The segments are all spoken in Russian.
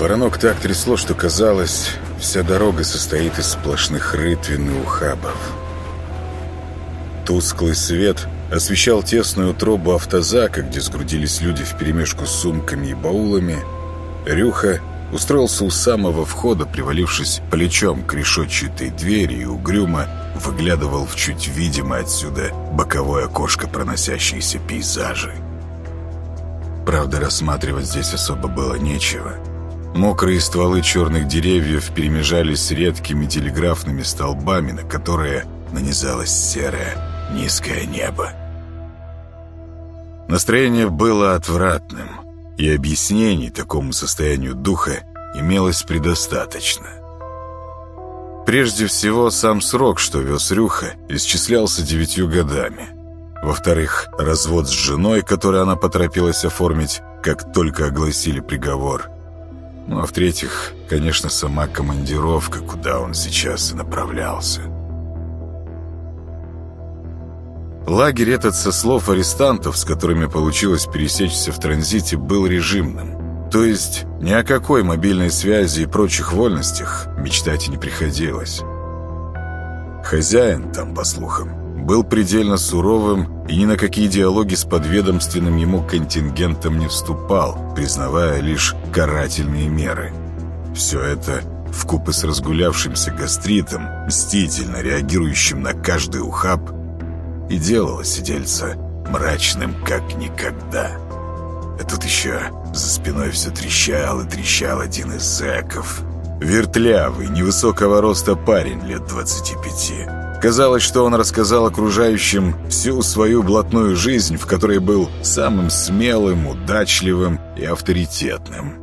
Воронок так трясло, что казалось, вся дорога состоит из сплошных рытвин и ухабов. Тусклый свет освещал тесную тробу автозака, где сгрудились люди вперемешку с сумками и баулами. Рюха устроился у самого входа, привалившись плечом к решетчатой двери и угрюмо выглядывал в чуть видимое отсюда боковое окошко проносящиеся пейзажи. Правда, рассматривать здесь особо было нечего. Мокрые стволы черных деревьев перемежались с редкими телеграфными столбами, на которые нанизалось серое низкое небо. Настроение было отвратным, и объяснений такому состоянию духа имелось предостаточно. Прежде всего, сам срок, что вез Рюха, исчислялся девятью годами. Во-вторых, развод с женой, который она поторопилась оформить, как только огласили приговор. Ну а в-третьих, конечно, сама командировка, куда он сейчас и направлялся. Лагерь этот, со слов арестантов, с которыми получилось пересечься в транзите, был режимным. То есть ни о какой мобильной связи и прочих вольностях мечтать и не приходилось. Хозяин там, по слухам, был предельно суровым и ни на какие диалоги с подведомственным ему контингентом не вступал, признавая лишь карательные меры. Все это вкупе с разгулявшимся гастритом, мстительно реагирующим на каждый ухаб, и делало сидельца мрачным как никогда. А тут еще за спиной все трещал и трещал один из зэков. Вертлявый, невысокого роста парень лет 25. Казалось, что он рассказал окружающим всю свою блатную жизнь, в которой был самым смелым, удачливым и авторитетным.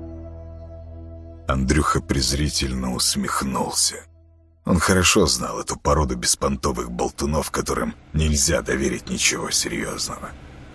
Андрюха презрительно усмехнулся. Он хорошо знал эту породу беспонтовых болтунов, которым нельзя доверить ничего серьезного.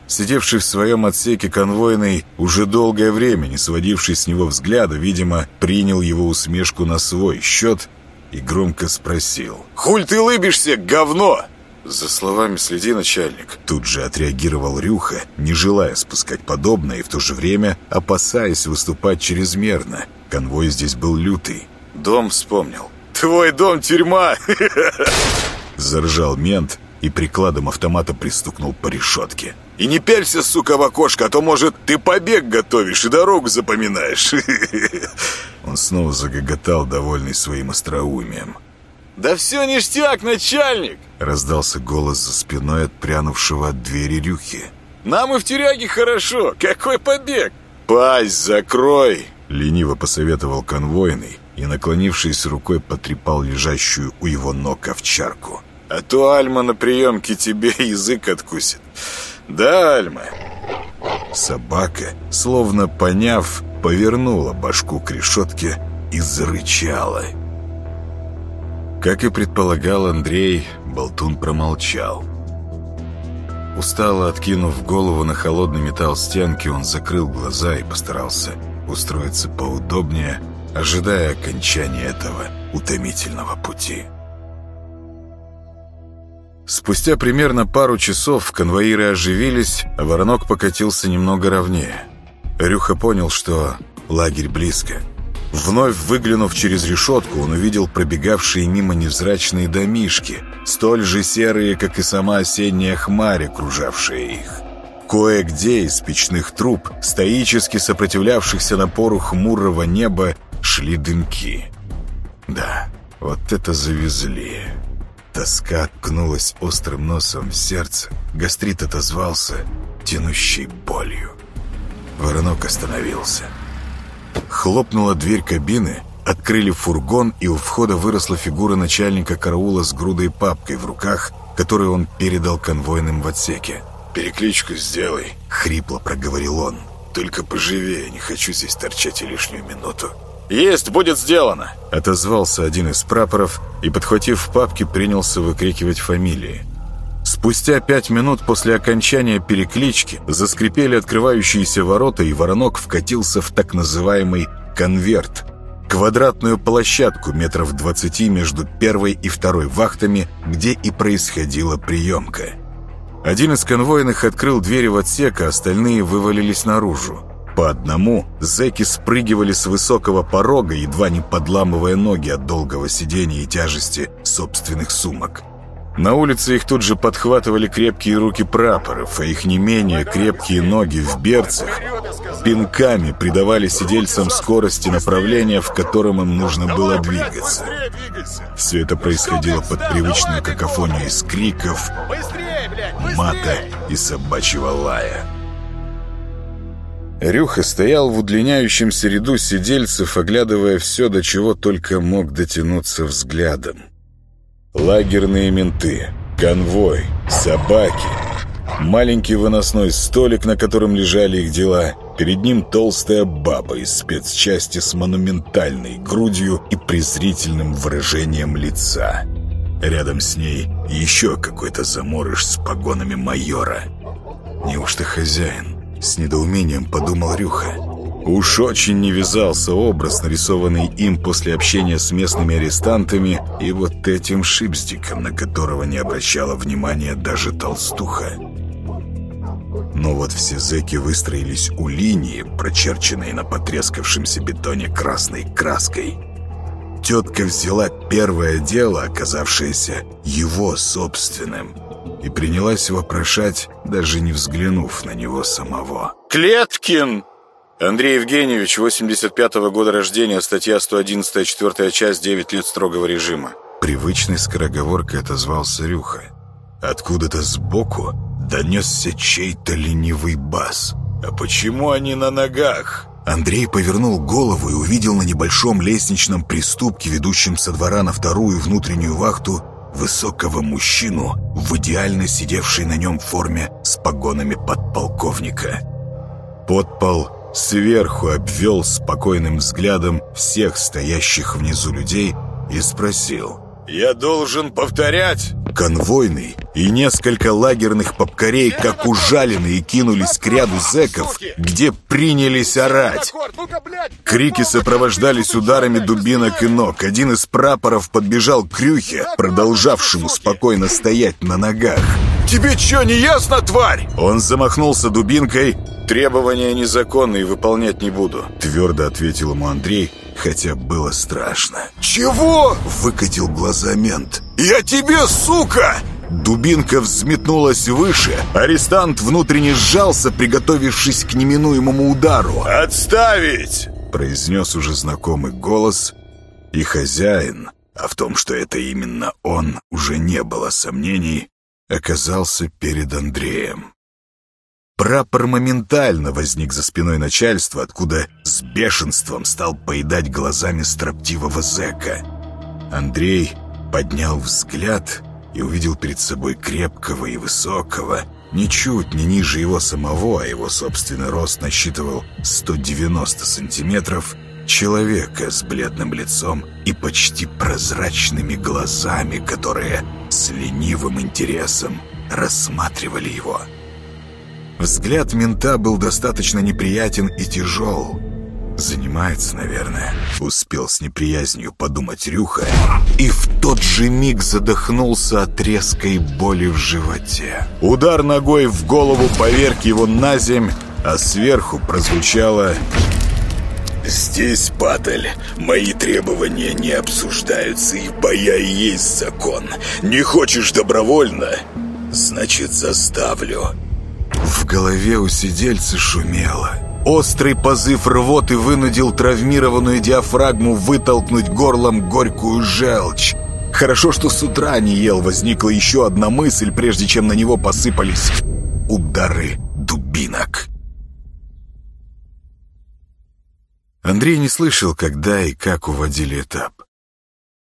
Сидевший в своем отсеке конвойный, уже долгое время не сводивший с него взгляда, видимо, принял его усмешку на свой счет и громко спросил. «Хуль ты лыбишься, говно!» «За словами следи, начальник!» Тут же отреагировал Рюха, не желая спускать подобное и в то же время опасаясь выступать чрезмерно. Конвой здесь был лютый. Дом вспомнил. «Твой дом — тюрьма!» Заржал мент и прикладом автомата пристукнул по решетке. «И не пялься, сука, в окошко, а то, может, ты побег готовишь и дорогу запоминаешь!» Он снова загоготал, довольный своим остроумием. «Да все ништяк, начальник!» Раздался голос за спиной отпрянувшего от двери Рюхи. «Нам и в тюряге хорошо! Какой побег!» «Пасть закрой!» Лениво посоветовал конвойный и, наклонившись рукой, потрепал лежащую у его ног овчарку. «А то Альма на приемке тебе язык откусит. Да, Альма?» Собака, словно поняв, повернула башку к решетке и зарычала. Как и предполагал Андрей, Болтун промолчал. Устало откинув голову на холодный металл стенки, он закрыл глаза и постарался устроиться поудобнее, ожидая окончания этого утомительного пути. Спустя примерно пару часов конвоиры оживились, а воронок покатился немного ровнее. Рюха понял, что лагерь близко. Вновь выглянув через решетку, он увидел пробегавшие мимо невзрачные домишки, столь же серые, как и сама осенняя хмарь, окружавшая их. Кое-где из печных труб, стоически сопротивлявшихся напору хмурого неба, шли дымки. Да, вот это завезли. Тоска ткнулась острым носом в сердце, гастрит отозвался тянущей болью. Воронок остановился. Хлопнула дверь кабины, открыли фургон, и у входа выросла фигура начальника караула с грудой папкой в руках, которую он передал конвойным в отсеке. «Перекличку сделай», — хрипло проговорил он. «Только поживее, не хочу здесь торчать и лишнюю минуту». «Есть, будет сделано!» — отозвался один из прапоров и, подхватив папки, принялся выкрикивать фамилии. Спустя пять минут после окончания переклички заскрипели открывающиеся ворота, и воронок вкатился в так называемый «конверт» — квадратную площадку метров двадцати между первой и второй вахтами, где и происходила приемка. Один из конвойных открыл двери в отсек, а остальные вывалились наружу. По одному зэки спрыгивали с высокого порога, едва не подламывая ноги от долгого сидения и тяжести собственных сумок. На улице их тут же подхватывали крепкие руки прапоров, а их не менее крепкие ноги в берцах пинками придавали сидельцам скорости направления, в котором им нужно было двигаться. Все это происходило под привычную какофонию из криков, мата и собачьего лая. Рюха стоял в удлиняющемся ряду сидельцев, оглядывая все, до чего только мог дотянуться взглядом. Лагерные менты, конвой, собаки, маленький выносной столик, на котором лежали их дела, перед ним толстая баба из спецчасти с монументальной грудью и презрительным выражением лица. Рядом с ней еще какой-то заморыш с погонами майора. Неужто хозяин? С недоумением подумал Рюха. Уж очень не вязался образ, нарисованный им после общения с местными арестантами и вот этим шипстиком, на которого не обращала внимания даже толстуха. Но вот все зэки выстроились у линии, прочерченной на потрескавшемся бетоне красной краской. Тетка взяла первое дело, оказавшееся его собственным, и принялась вопрошать, даже не взглянув на него самого. «Клеткин!» Андрей Евгеньевич, 85-го года рождения, статья 111, четвертая часть, 9 лет строгого режима. Привычной скороговоркой отозвался Рюха. Откуда-то сбоку донесся чей-то ленивый бас. «А почему они на ногах?» Андрей повернул голову и увидел на небольшом лестничном приступке, ведущем со двора на вторую внутреннюю вахту, высокого мужчину в идеально сидевшей на нем форме с погонами подполковника. Подпол сверху обвел спокойным взглядом всех стоящих внизу людей и спросил «Я должен повторять?» Конвойный и несколько лагерных попкарей, как ужаленные, кинулись к ряду зэков, где принялись орать. Крики сопровождались ударами дубинок и ног. Один из прапоров подбежал к Крюхе, продолжавшему спокойно стоять на ногах. «Тебе что, не ясно, тварь?» Он замахнулся дубинкой. «Требования незаконные, выполнять не буду», — твердо ответил ему Андрей, хотя было страшно. «Чего?» — выкатил глаза мент. «Я тебе, сука!» Дубинка взметнулась выше. Арестант внутренне сжался, приготовившись к неминуемому удару. «Отставить!» — произнес уже знакомый голос. И хозяин, а в том, что это именно он, уже не было сомнений, оказался перед Андреем. Прапор моментально возник за спиной начальства, откуда с бешенством стал поедать глазами строптивого зэка. Андрей поднял взгляд и увидел перед собой крепкого и высокого, ничуть не ниже его самого, а его собственный рост насчитывал 190 сантиметров, человека с бледным лицом и почти прозрачными глазами, которые с ленивым интересом рассматривали его. Взгляд мента был достаточно неприятен и тяжел. «Занимается, наверное», — успел с неприязнью подумать Рюха, и в тот же миг задохнулся от резкой боли в животе. Удар ногой в голову поверг его на земь, а сверху прозвучало «Здесь, Паттель, мои требования не обсуждаются, ибо я и есть закон. Не хочешь добровольно? Значит, заставлю». В голове у сидельца шумело. Острый позыв рвоты вынудил травмированную диафрагму вытолкнуть горлом горькую желчь. Хорошо, что с утра не ел, возникла еще одна мысль, прежде чем на него посыпались удары дубинок. Андрей не слышал, когда и как уводили этап.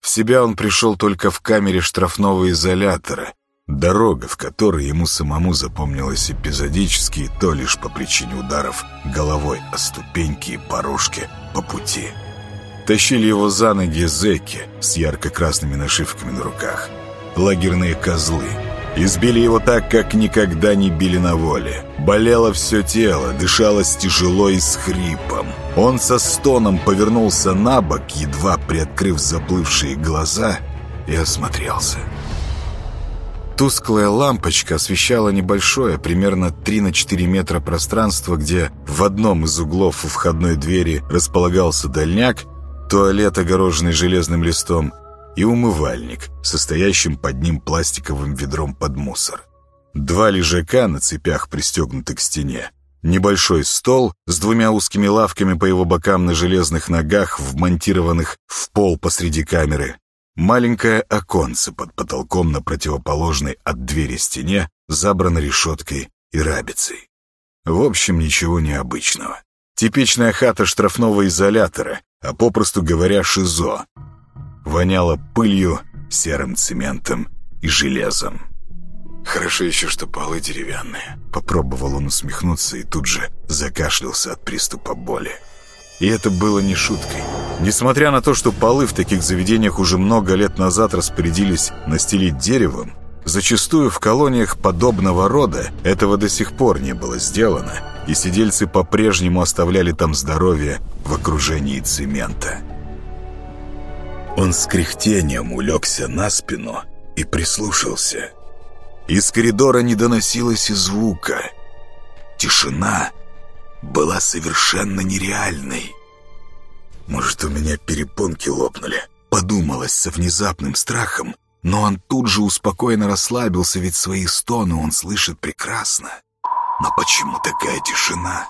В себя он пришел только в камере штрафного изолятора, дорога, в которой ему самому запомнилась эпизодически, то лишь по причине ударов головой о ступеньки и порожки по пути. Тащили его за ноги зэки с ярко-красными нашивками на руках. Лагерные козлы — Избили его так, как никогда не били на воле. Болело все тело, дышалось тяжело и с хрипом. Он со стоном повернулся на бок, едва приоткрыв заплывшие глаза, и осмотрелся. Тусклая лампочка освещала небольшое, примерно 3 на 4 метра пространство, где в одном из углов у входной двери располагался дальняк, туалет, огороженный железным листом, и умывальник, состоящим под ним пластиковым ведром под мусор. Два лежака на цепях, пристегнуты к стене. Небольшой стол с двумя узкими лавками по его бокам на железных ногах, вмонтированных в пол посреди камеры. Маленькое оконце под потолком на противоположной от двери стене забрано решеткой и рабицей. В общем, ничего необычного. Типичная хата штрафного изолятора, а попросту говоря, ШИЗО. Воняло пылью, серым цементом и железом. «Хорошо еще, что полы деревянные». Попробовал он усмехнуться и тут же закашлялся от приступа боли. И это было не шуткой. Несмотря на то, что полы в таких заведениях уже много лет назад распорядились настелить деревом, зачастую в колониях подобного рода этого до сих пор не было сделано, и сидельцы по-прежнему оставляли там здоровье в окружении цемента. Он с кряхтением улегся на спину и прислушался. Из коридора не доносилось и звука. Тишина была совершенно нереальной. Может, у меня перепонки лопнули? Подумалось со внезапным страхом, но он тут же успокоенно расслабился, ведь свои стоны он слышит прекрасно. Но почему такая тишина?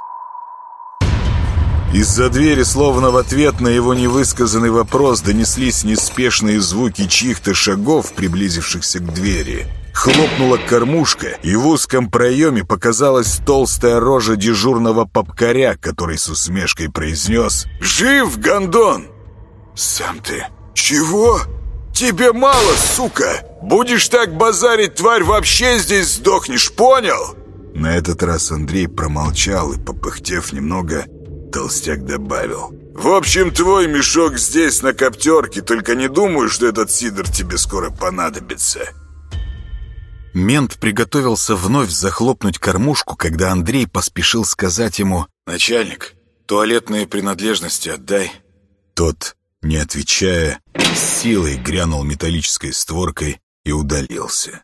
Из-за двери, словно в ответ на его невысказанный вопрос, донеслись неспешные звуки чьих-то шагов, приблизившихся к двери. Хлопнула кормушка, и в узком проеме показалась толстая рожа дежурного попкаря, который с усмешкой произнес «Жив, гондон!» «Сам ты...» «Чего? Тебе мало, сука! Будешь так базарить, тварь, вообще здесь сдохнешь, понял?» На этот раз Андрей промолчал и, попыхтев немного, толстяк добавил «В общем, твой мешок здесь на коптерке, только не думаю, что этот сидор тебе скоро понадобится». Мент приготовился вновь захлопнуть кормушку, когда Андрей поспешил сказать ему «Начальник, туалетные принадлежности отдай». Тот, не отвечая, силой грянул металлической створкой и удалился.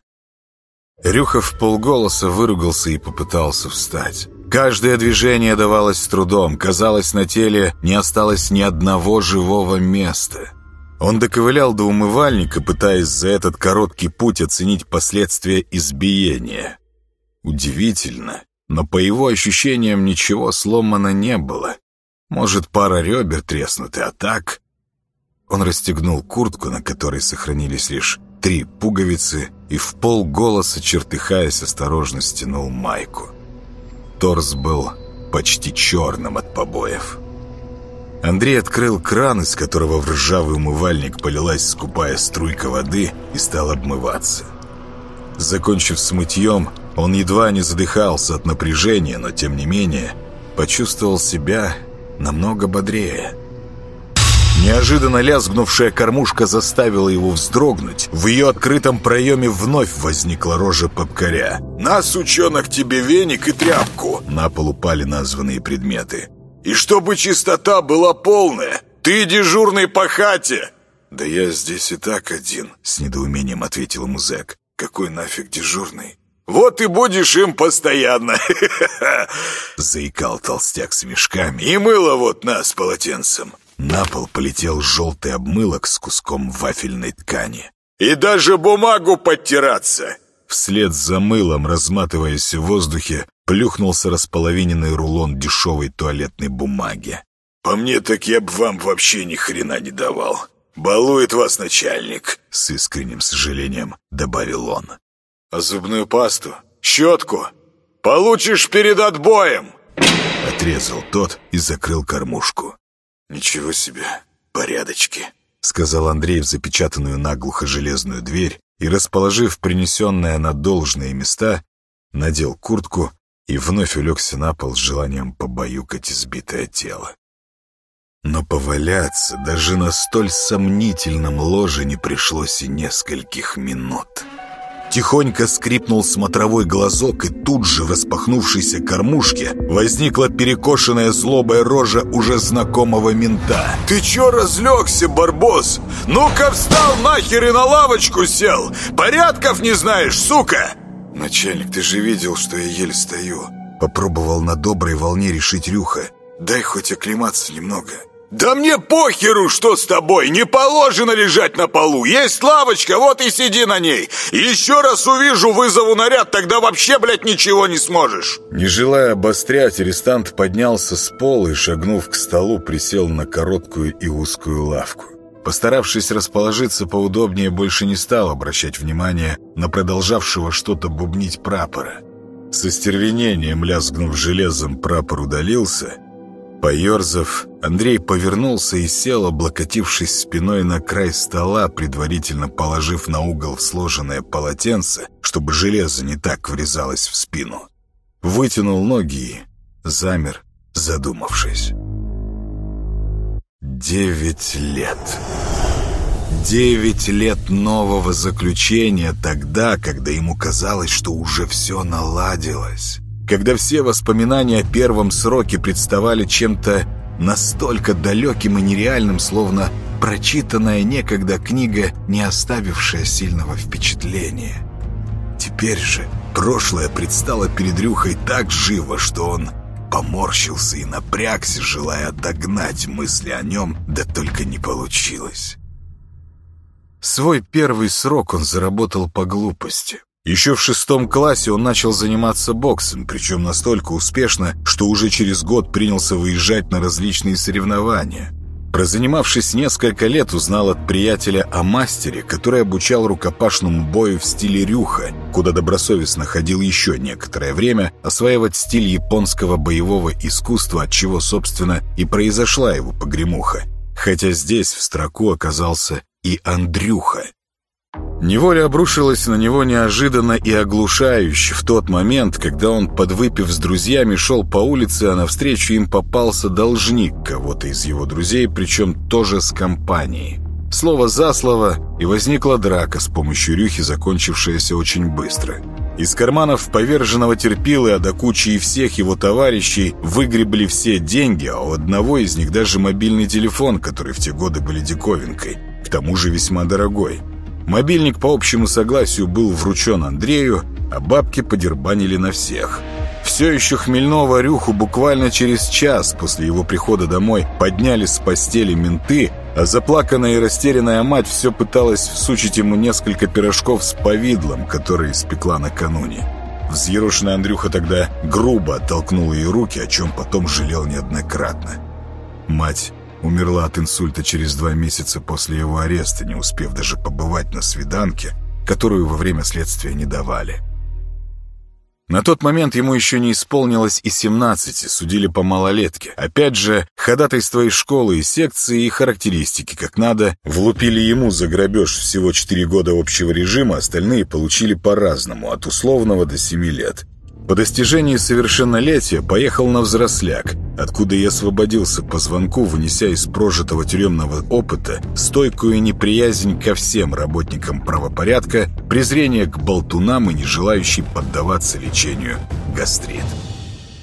Рюхов полголоса выругался и попытался встать. Каждое движение давалось с трудом. Казалось, на теле не осталось ни одного живого места. Он доковылял до умывальника, пытаясь за этот короткий путь оценить последствия избиения. Удивительно, но по его ощущениям ничего сломано не было. Может, пара ребер треснуты, а так... Он расстегнул куртку, на которой сохранились лишь три пуговицы, и в полголоса, чертыхаясь, осторожно стянул майку. Торс был почти черным от побоев. Андрей открыл кран, из которого в ржавый умывальник полилась скупая струйка воды и стал обмываться. Закончив с мытьем, он едва не задыхался от напряжения, но тем не менее почувствовал себя намного бодрее. Неожиданно лязгнувшая кормушка заставила его вздрогнуть. В ее открытом проеме вновь возникла рожа попкаря. «На, сучонок, тебе веник и тряпку!» На пол упали названные предметы. И чтобы чистота была полная, ты дежурный по хате!» «Да я здесь и так один», — с недоумением ответил ему зэк. «Какой нафиг дежурный?» «Вот и будешь им постоянно!» Заикал толстяк с мешками. «И мыло вот нас полотенцем!» На пол полетел желтый обмылок с куском вафельной ткани. «И даже бумагу подтираться!» Вслед за мылом, разматываясь в воздухе, плюхнулся располовиненный рулон дешевой туалетной бумаги. «По мне, так я бы вам вообще ни хрена не давал. Балует вас начальник», — с искренним сожалением добавил он. «А зубную пасту? Щетку? Получишь перед отбоем!» Отрезал тот и закрыл кормушку. «Ничего себе, порядочки», — сказал Андрей в запечатанную наглухо железную дверь и, расположив принесенное на должные места, надел куртку и вновь улегся на пол с желанием побаюкать избитое тело. Но поваляться даже на столь сомнительном ложе не пришлось и нескольких минут. Тихонько скрипнул смотровой глазок, и тут же в распахнувшейся кормушке возникла перекошенная злобая рожа уже знакомого мента. «Ты чё разлегся, барбос? Ну-ка встал нахер и на лавочку сел! Порядков не знаешь, сука!» «Начальник, ты же видел, что я еле стою!» Попробовал на доброй волне решить Рюха. «Дай хоть оклематься немного!» «Да мне похеру, что с тобой! Не положено лежать на полу! Есть лавочка, вот и сиди на ней! Еще раз увижу, вызову наряд, тогда вообще, блядь, ничего не сможешь!» Не желая обострять, арестант поднялся с пола и, шагнув к столу, присел на короткую и узкую лавку. Постаравшись расположиться поудобнее, больше не стал обращать внимание на продолжавшего что-то бубнить прапора. Со стервенением лязгнув железом, прапор удалился — Поерзав, Андрей повернулся и сел, облокотившись спиной на край стола, предварительно положив на угол сложенное полотенце, чтобы железо не так врезалось в спину. Вытянул ноги и замер, задумавшись. Девять лет. Девять лет нового заключения тогда, когда ему казалось, что уже все наладилось когда все воспоминания о первом сроке представали чем-то настолько далеким и нереальным, словно прочитанная некогда книга, не оставившая сильного впечатления. Теперь же прошлое предстало перед Рюхой так живо, что он поморщился и напрягся, желая догнать мысли о нем, да только не получилось. Свой первый срок он заработал по глупости. Еще в шестом классе он начал заниматься боксом, причем настолько успешно, что уже через год принялся выезжать на различные соревнования. Прозанимавшись несколько лет, узнал от приятеля о мастере, который обучал рукопашному бою в стиле рюха, куда добросовестно ходил еще некоторое время осваивать стиль японского боевого искусства, от чего, собственно, и произошла его погремуха. Хотя здесь в строку оказался и Андрюха, Неволя обрушилась на него неожиданно и оглушающе в тот момент, когда он, подвыпив с друзьями, шел по улице, а навстречу им попался должник кого-то из его друзей, причем тоже с компанией. Слово за слово, и возникла драка с помощью рюхи, закончившаяся очень быстро. Из карманов поверженного терпилы, а до кучи и всех его товарищей выгребли все деньги, а у одного из них даже мобильный телефон, который в те годы были диковинкой, к тому же весьма дорогой. Мобильник по общему согласию был вручен Андрею, а бабки подербанили на всех. Все еще хмельного Рюху буквально через час после его прихода домой подняли с постели менты, а заплаканная и растерянная мать все пыталась всучить ему несколько пирожков с повидлом, которые испекла накануне. Взъерошенный Андрюха тогда грубо оттолкнул ее руки, о чем потом жалел неоднократно. Мать Умерла от инсульта через два месяца после его ареста, не успев даже побывать на свиданке, которую во время следствия не давали. На тот момент ему еще не исполнилось и 17, судили по малолетке. Опять же, ходатайство из школы и секции и характеристики как надо влупили ему за грабеж всего 4 года общего режима, остальные получили по-разному, от условного до 7 лет. По достижении совершеннолетия поехал на взросляк, откуда я освободился по звонку, вынеся из прожитого тюремного опыта стойкую неприязнь ко всем работникам правопорядка, презрение к болтунам и не желающий поддаваться лечению гастрит.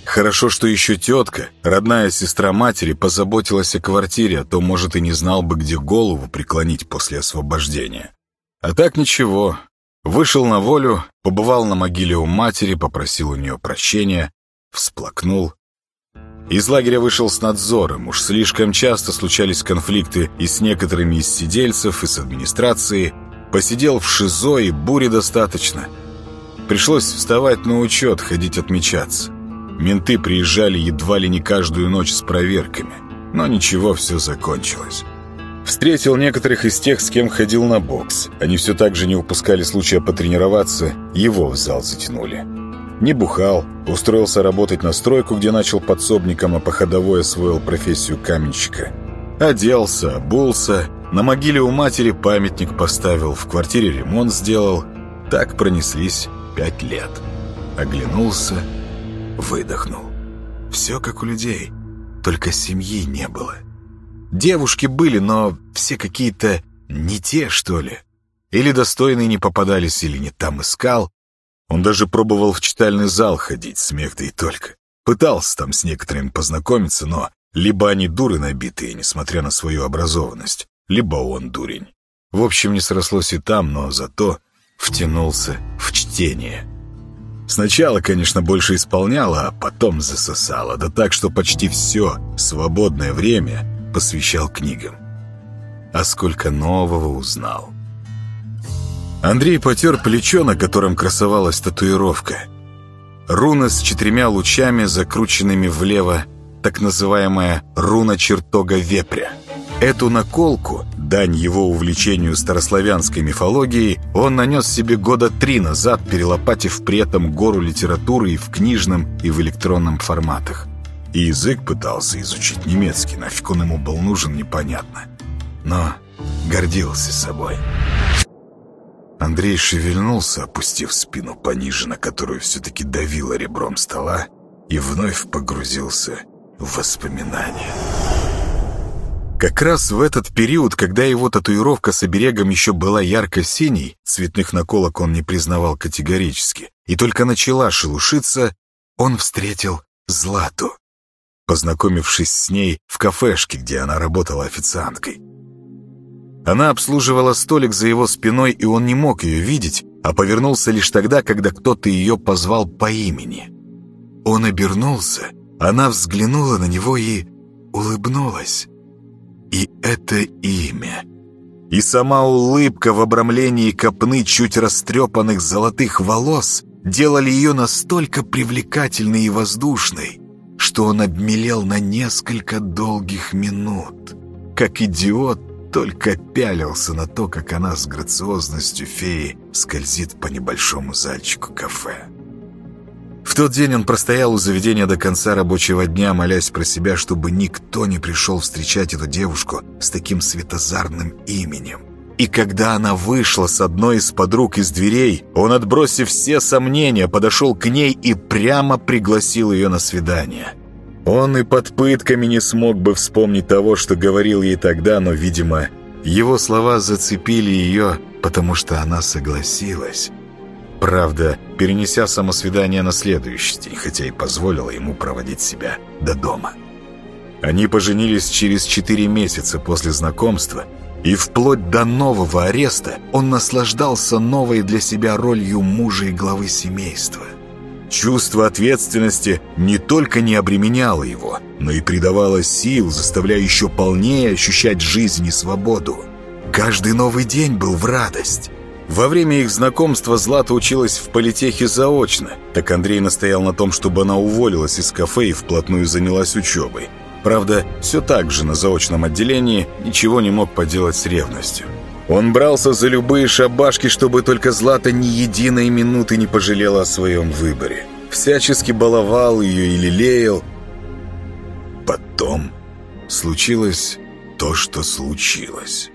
Хорошо, что еще тетка, родная сестра матери, позаботилась о квартире, а то, может, и не знал бы, где голову преклонить после освобождения. А так ничего, Вышел на волю, побывал на могиле у матери, попросил у нее прощения, всплакнул. Из лагеря вышел с надзором, уж слишком часто случались конфликты и с некоторыми из сидельцев, и с администрацией. Посидел в ШИЗО, и бури достаточно. Пришлось вставать на учет, ходить отмечаться. Менты приезжали едва ли не каждую ночь с проверками. Но ничего, все закончилось. Встретил некоторых из тех, с кем ходил на бокс. Они все так же не упускали случая потренироваться, его в зал затянули. Не бухал, устроился работать на стройку, где начал подсобником, а по ходовой освоил профессию каменщика. Оделся, обулся, на могиле у матери памятник поставил, в квартире ремонт сделал. Так пронеслись пять лет. Оглянулся, выдохнул. Все как у людей, только семьи не было. Девушки были, но все какие-то не те, что ли. Или достойные не попадались, или не там искал. Он даже пробовал в читальный зал ходить, смех да и только. Пытался там с некоторыми познакомиться, но либо они дуры набитые, несмотря на свою образованность, либо он дурень. В общем, не срослось и там, но зато втянулся в чтение. Сначала, конечно, больше исполняла, а потом засосала, да так, что почти все свободное время посвящал книгам. А сколько нового узнал. Андрей потер плечо, на котором красовалась татуировка. Руна с четырьмя лучами, закрученными влево, так называемая руна чертога вепря. Эту наколку, дань его увлечению старославянской мифологией, он нанес себе года три назад, перелопатив при этом гору литературы и в книжном, и в электронном форматах. И язык пытался изучить немецкий, нафиг он ему был нужен, непонятно. Но гордился собой. Андрей шевельнулся, опустив спину пониже, на которую все-таки давило ребром стола, и вновь погрузился в воспоминания. Как раз в этот период, когда его татуировка с оберегом еще была ярко-синей, цветных наколок он не признавал категорически, и только начала шелушиться, он встретил Злату, познакомившись с ней в кафешке, где она работала официанткой. Она обслуживала столик за его спиной, и он не мог ее видеть, а повернулся лишь тогда, когда кто-то ее позвал по имени. Он обернулся, она взглянула на него и улыбнулась. И это имя. И сама улыбка в обрамлении копны чуть растрепанных золотых волос делали ее настолько привлекательной и воздушной, что он обмелел на несколько долгих минут. Как идиот только пялился на то, как она с грациозностью феи скользит по небольшому зальчику кафе. В тот день он простоял у заведения до конца рабочего дня, молясь про себя, чтобы никто не пришел встречать эту девушку с таким светозарным именем. И когда она вышла с одной из подруг из дверей, он, отбросив все сомнения, подошел к ней и прямо пригласил ее на свидание. Он и под пытками не смог бы вспомнить того, что говорил ей тогда, но, видимо, его слова зацепили ее, потому что она согласилась. Правда, перенеся самосвидание на следующий день, хотя и позволила ему проводить себя до дома. Они поженились через четыре месяца после знакомства, и вплоть до нового ареста он наслаждался новой для себя ролью мужа и главы семейства. Чувство ответственности не только не обременяло его, но и придавало сил, заставляя еще полнее ощущать жизнь и свободу. Каждый новый день был в радость. Во время их знакомства Злата училась в политехе заочно, так Андрей настоял на том, чтобы она уволилась из кафе и вплотную занялась учебой. Правда, все так же на заочном отделении ничего не мог поделать с ревностью. Он брался за любые шабашки, чтобы только Злата ни единой минуты не пожалела о своем выборе. Всячески баловал ее и лелеял. Потом случилось то, что случилось.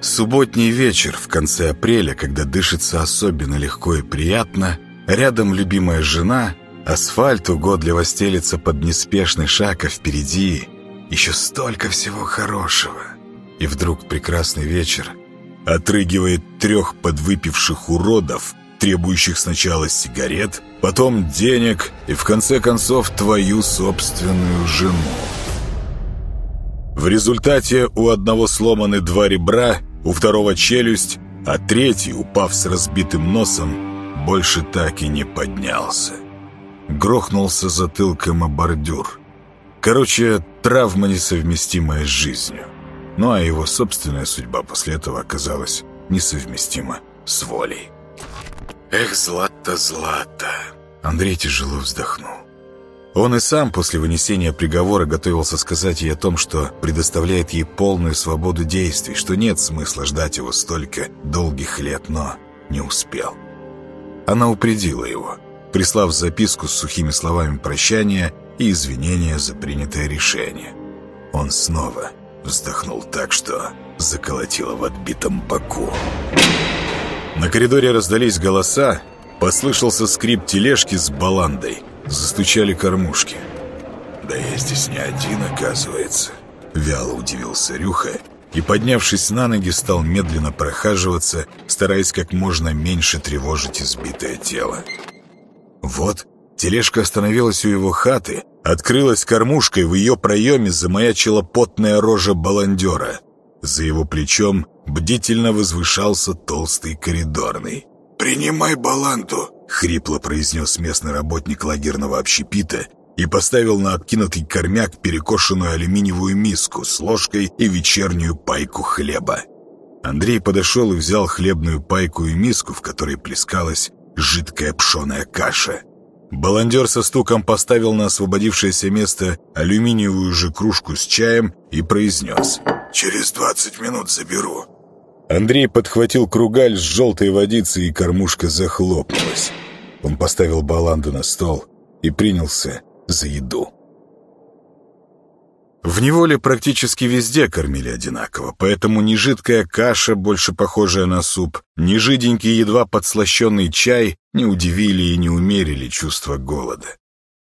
Субботний вечер в конце апреля, когда дышится особенно легко и приятно, рядом любимая жена, асфальт угодливо стелится под неспешный шаг, а впереди еще столько всего хорошего. И вдруг прекрасный вечер отрыгивает трех подвыпивших уродов, требующих сначала сигарет, потом денег и, в конце концов, твою собственную жену. В результате у одного сломаны два ребра – у второго челюсть, а третий, упав с разбитым носом, больше так и не поднялся. Грохнулся затылком о бордюр. Короче, травма несовместимая с жизнью. Ну а его собственная судьба после этого оказалась несовместима с волей. «Эх, Злата, Злата!» Андрей тяжело вздохнул. Он и сам после вынесения приговора готовился сказать ей о том, что предоставляет ей полную свободу действий, что нет смысла ждать его столько долгих лет, но не успел. Она упредила его, прислав записку с сухими словами прощания и извинения за принятое решение. Он снова вздохнул так, что заколотило в отбитом боку. На коридоре раздались голоса, послышался скрип тележки с баландой – Застучали кормушки. «Да я здесь не один, оказывается», — вяло удивился Рюха и, поднявшись на ноги, стал медленно прохаживаться, стараясь как можно меньше тревожить избитое тело. Вот тележка остановилась у его хаты, открылась кормушка, и в ее проеме замаячила потная рожа баландера. За его плечом бдительно возвышался толстый коридорный. «Принимай баланду!» — хрипло произнес местный работник лагерного общепита и поставил на откинутый кормяк перекошенную алюминиевую миску с ложкой и вечернюю пайку хлеба. Андрей подошел и взял хлебную пайку и миску, в которой плескалась жидкая пшеная каша. Баландер со стуком поставил на освободившееся место алюминиевую же кружку с чаем и произнес «Через двадцать минут заберу». Андрей подхватил кругаль с желтой водицей, и кормушка захлопнулась. Он поставил баланду на стол и принялся за еду. В неволе практически везде кормили одинаково, поэтому ни жидкая каша, больше похожая на суп, ни жиденький, едва подслащенный чай не удивили и не умерили чувство голода.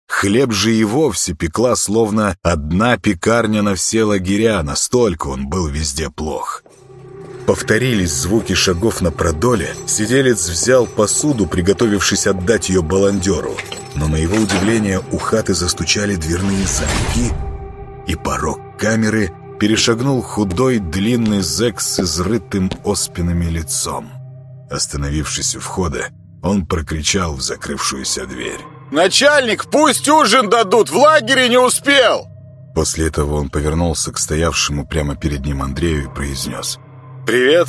Хлеб же и вовсе пекла, словно одна пекарня на все лагеря, настолько он был везде плох. Повторились звуки шагов на продоле, сиделец взял посуду, приготовившись отдать ее баландеру — но на его удивление у хаты застучали дверные замки, и порог камеры перешагнул худой длинный зэк с изрытым оспинами лицом. Остановившись у входа, он прокричал в закрывшуюся дверь. «Начальник, пусть ужин дадут! В лагере не успел!» После этого он повернулся к стоявшему прямо перед ним Андрею и произнес. «Привет!»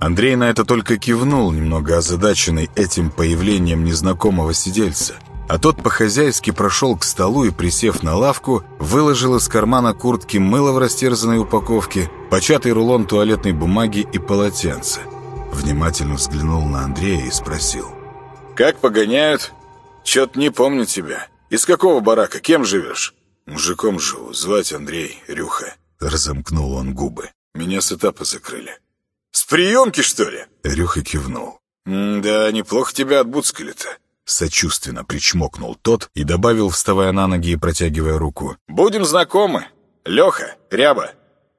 Андрей на это только кивнул, немного озадаченный этим появлением незнакомого сидельца – а тот по-хозяйски прошел к столу и, присев на лавку, выложил из кармана куртки мыло в растерзанной упаковке, початый рулон туалетной бумаги и полотенце. Внимательно взглянул на Андрея и спросил. «Как погоняют? Чё-то не помню тебя. Из какого барака? Кем живешь?» «Мужиком живу. Звать Андрей, Рюха». Разомкнул он губы. «Меня с этапа закрыли». «С приемки, что ли?» Рюха кивнул. «Да, неплохо тебя отбудскали-то. Сочувственно причмокнул тот и добавил, вставая на ноги и протягивая руку. «Будем знакомы. Леха, Ряба.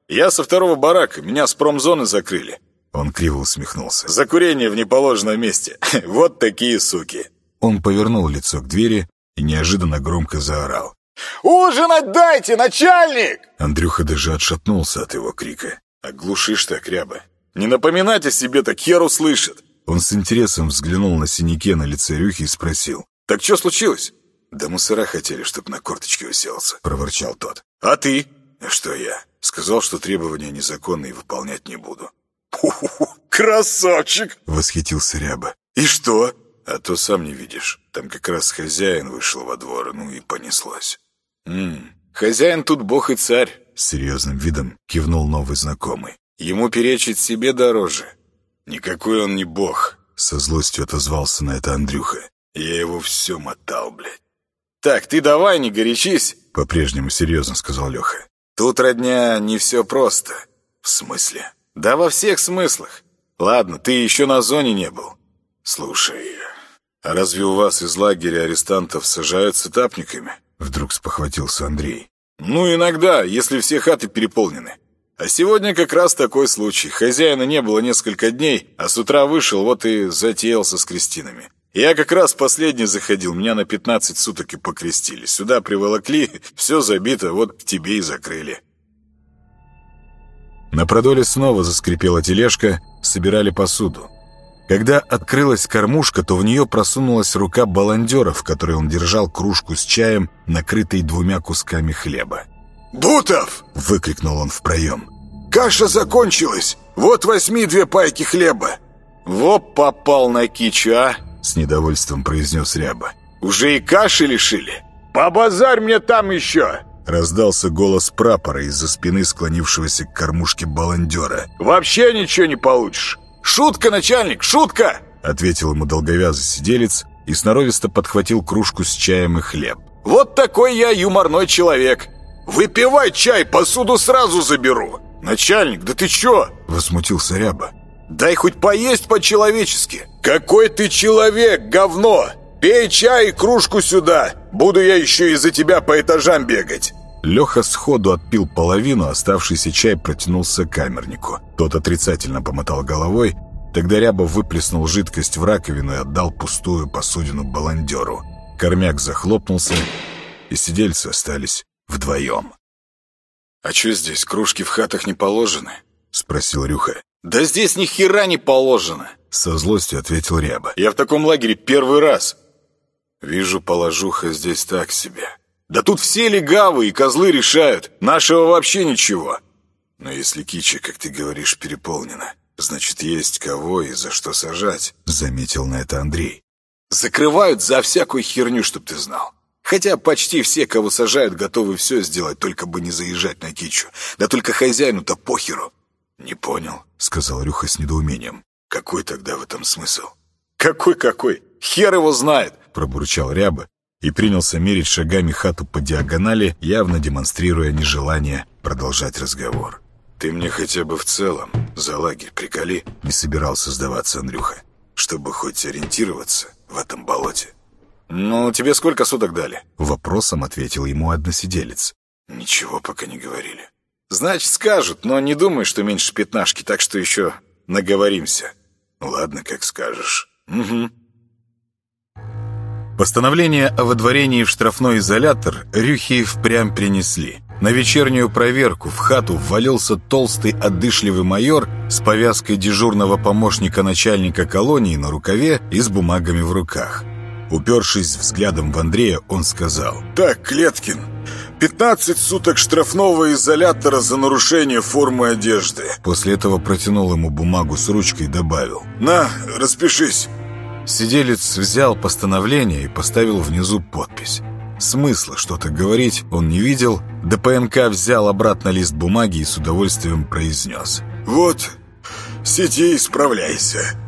Я со второго барака, меня с промзоны закрыли». Он криво усмехнулся. «За курение в неположенном месте. Вот такие суки». Он повернул лицо к двери и неожиданно громко заорал. «Ужинать дайте, начальник!» Андрюха даже отшатнулся от его крика. «Оглушишь так, Ряба. Не напоминать о себе, так хер услышит». Он с интересом взглянул на синяке на лице Рюхи и спросил. «Так что случилось?» «Да мусора хотели, чтоб на корточке уселся», — проворчал тот. «А ты?» «А что я?» «Сказал, что требования незаконные выполнять не буду». «Ху-ху-ху, красавчик!» — восхитился Ряба. «И что?» «А то сам не видишь. Там как раз хозяин вышел во двор, ну и понеслось». «Ммм, хозяин тут бог и царь», — с серьезным видом кивнул новый знакомый. «Ему перечить себе дороже. «Никакой он не бог», — со злостью отозвался на это Андрюха. «Я его все мотал, блядь». «Так, ты давай, не горячись», — по-прежнему серьезно сказал Леха. «Тут, родня, не все просто». «В смысле?» «Да во всех смыслах. Ладно, ты еще на зоне не был». «Слушай, а разве у вас из лагеря арестантов сажают с этапниками?» Вдруг спохватился Андрей. «Ну, иногда, если все хаты переполнены. А сегодня как раз такой случай. Хозяина не было несколько дней, а с утра вышел, вот и затеялся с крестинами. Я как раз последний заходил, меня на 15 суток и покрестили. Сюда приволокли, все забито, вот к тебе и закрыли. На продоле снова заскрипела тележка, собирали посуду. Когда открылась кормушка, то в нее просунулась рука баландера, в которой он держал кружку с чаем, накрытой двумя кусками хлеба. «Бутов!» — выкрикнул он в проем. Каша закончилась. Вот возьми две пайки хлеба. Вот попал на кичу, а? С недовольством произнес Ряба. Уже и каши лишили. Побазарь мне там еще. Раздался голос прапора из-за спины склонившегося к кормушке баландера. «Вообще ничего не получишь! Шутка, начальник, шутка!» Ответил ему долговязый сиделец и сноровисто подхватил кружку с чаем и хлеб. «Вот такой я юморной человек! Выпивай чай, посуду сразу заберу!» «Начальник, да ты чё?» — возмутился Ряба. «Дай хоть поесть по-человечески!» «Какой ты человек, говно! Пей чай и кружку сюда! Буду я еще из-за тебя по этажам бегать!» Леха сходу отпил половину, оставшийся чай протянулся камернику. Тот отрицательно помотал головой, тогда Ряба выплеснул жидкость в раковину и отдал пустую посудину баландеру. Кормяк захлопнулся, и сидельцы остались вдвоем. «А что здесь, кружки в хатах не положены?» — спросил Рюха. «Да здесь ни хера не положено!» — со злостью ответил Ряба. «Я в таком лагере первый раз!» «Вижу, положуха здесь так себе. Да тут все легавы и козлы решают. Нашего вообще ничего!» «Но если кича, как ты говоришь, переполнена, значит, есть кого и за что сажать», — заметил на это Андрей. «Закрывают за всякую херню, чтоб ты знал. Хотя почти все, кого сажают, готовы все сделать, только бы не заезжать на кичу. Да только хозяину-то похеру. «Не понял», — сказал Рюха с недоумением. «Какой тогда в этом смысл?» «Какой-какой? Хер его знает!» — пробурчал Ряба и принялся мерить шагами хату по диагонали, явно демонстрируя нежелание продолжать разговор. «Ты мне хотя бы в целом за лагерь приколи», — не собирался сдаваться Андрюха, «чтобы хоть ориентироваться в этом болоте». «Ну, тебе сколько суток дали?» Вопросом ответил ему односиделец. «Ничего пока не говорили». Значит, скажут, но не думай, что меньше пятнашки, так что еще наговоримся. Ладно, как скажешь. Угу. Постановление о водворении в штрафной изолятор Рюхи впрямь принесли. На вечернюю проверку в хату ввалился толстый отдышливый майор с повязкой дежурного помощника начальника колонии на рукаве и с бумагами в руках. Упершись взглядом в Андрея, он сказал «Так, Клеткин, 15 суток штрафного изолятора за нарушение формы одежды». После этого протянул ему бумагу с ручкой и добавил. «На, распишись». Сиделец взял постановление и поставил внизу подпись. Смысла что-то говорить он не видел. ДПНК взял обратно лист бумаги и с удовольствием произнес. «Вот, сиди и справляйся».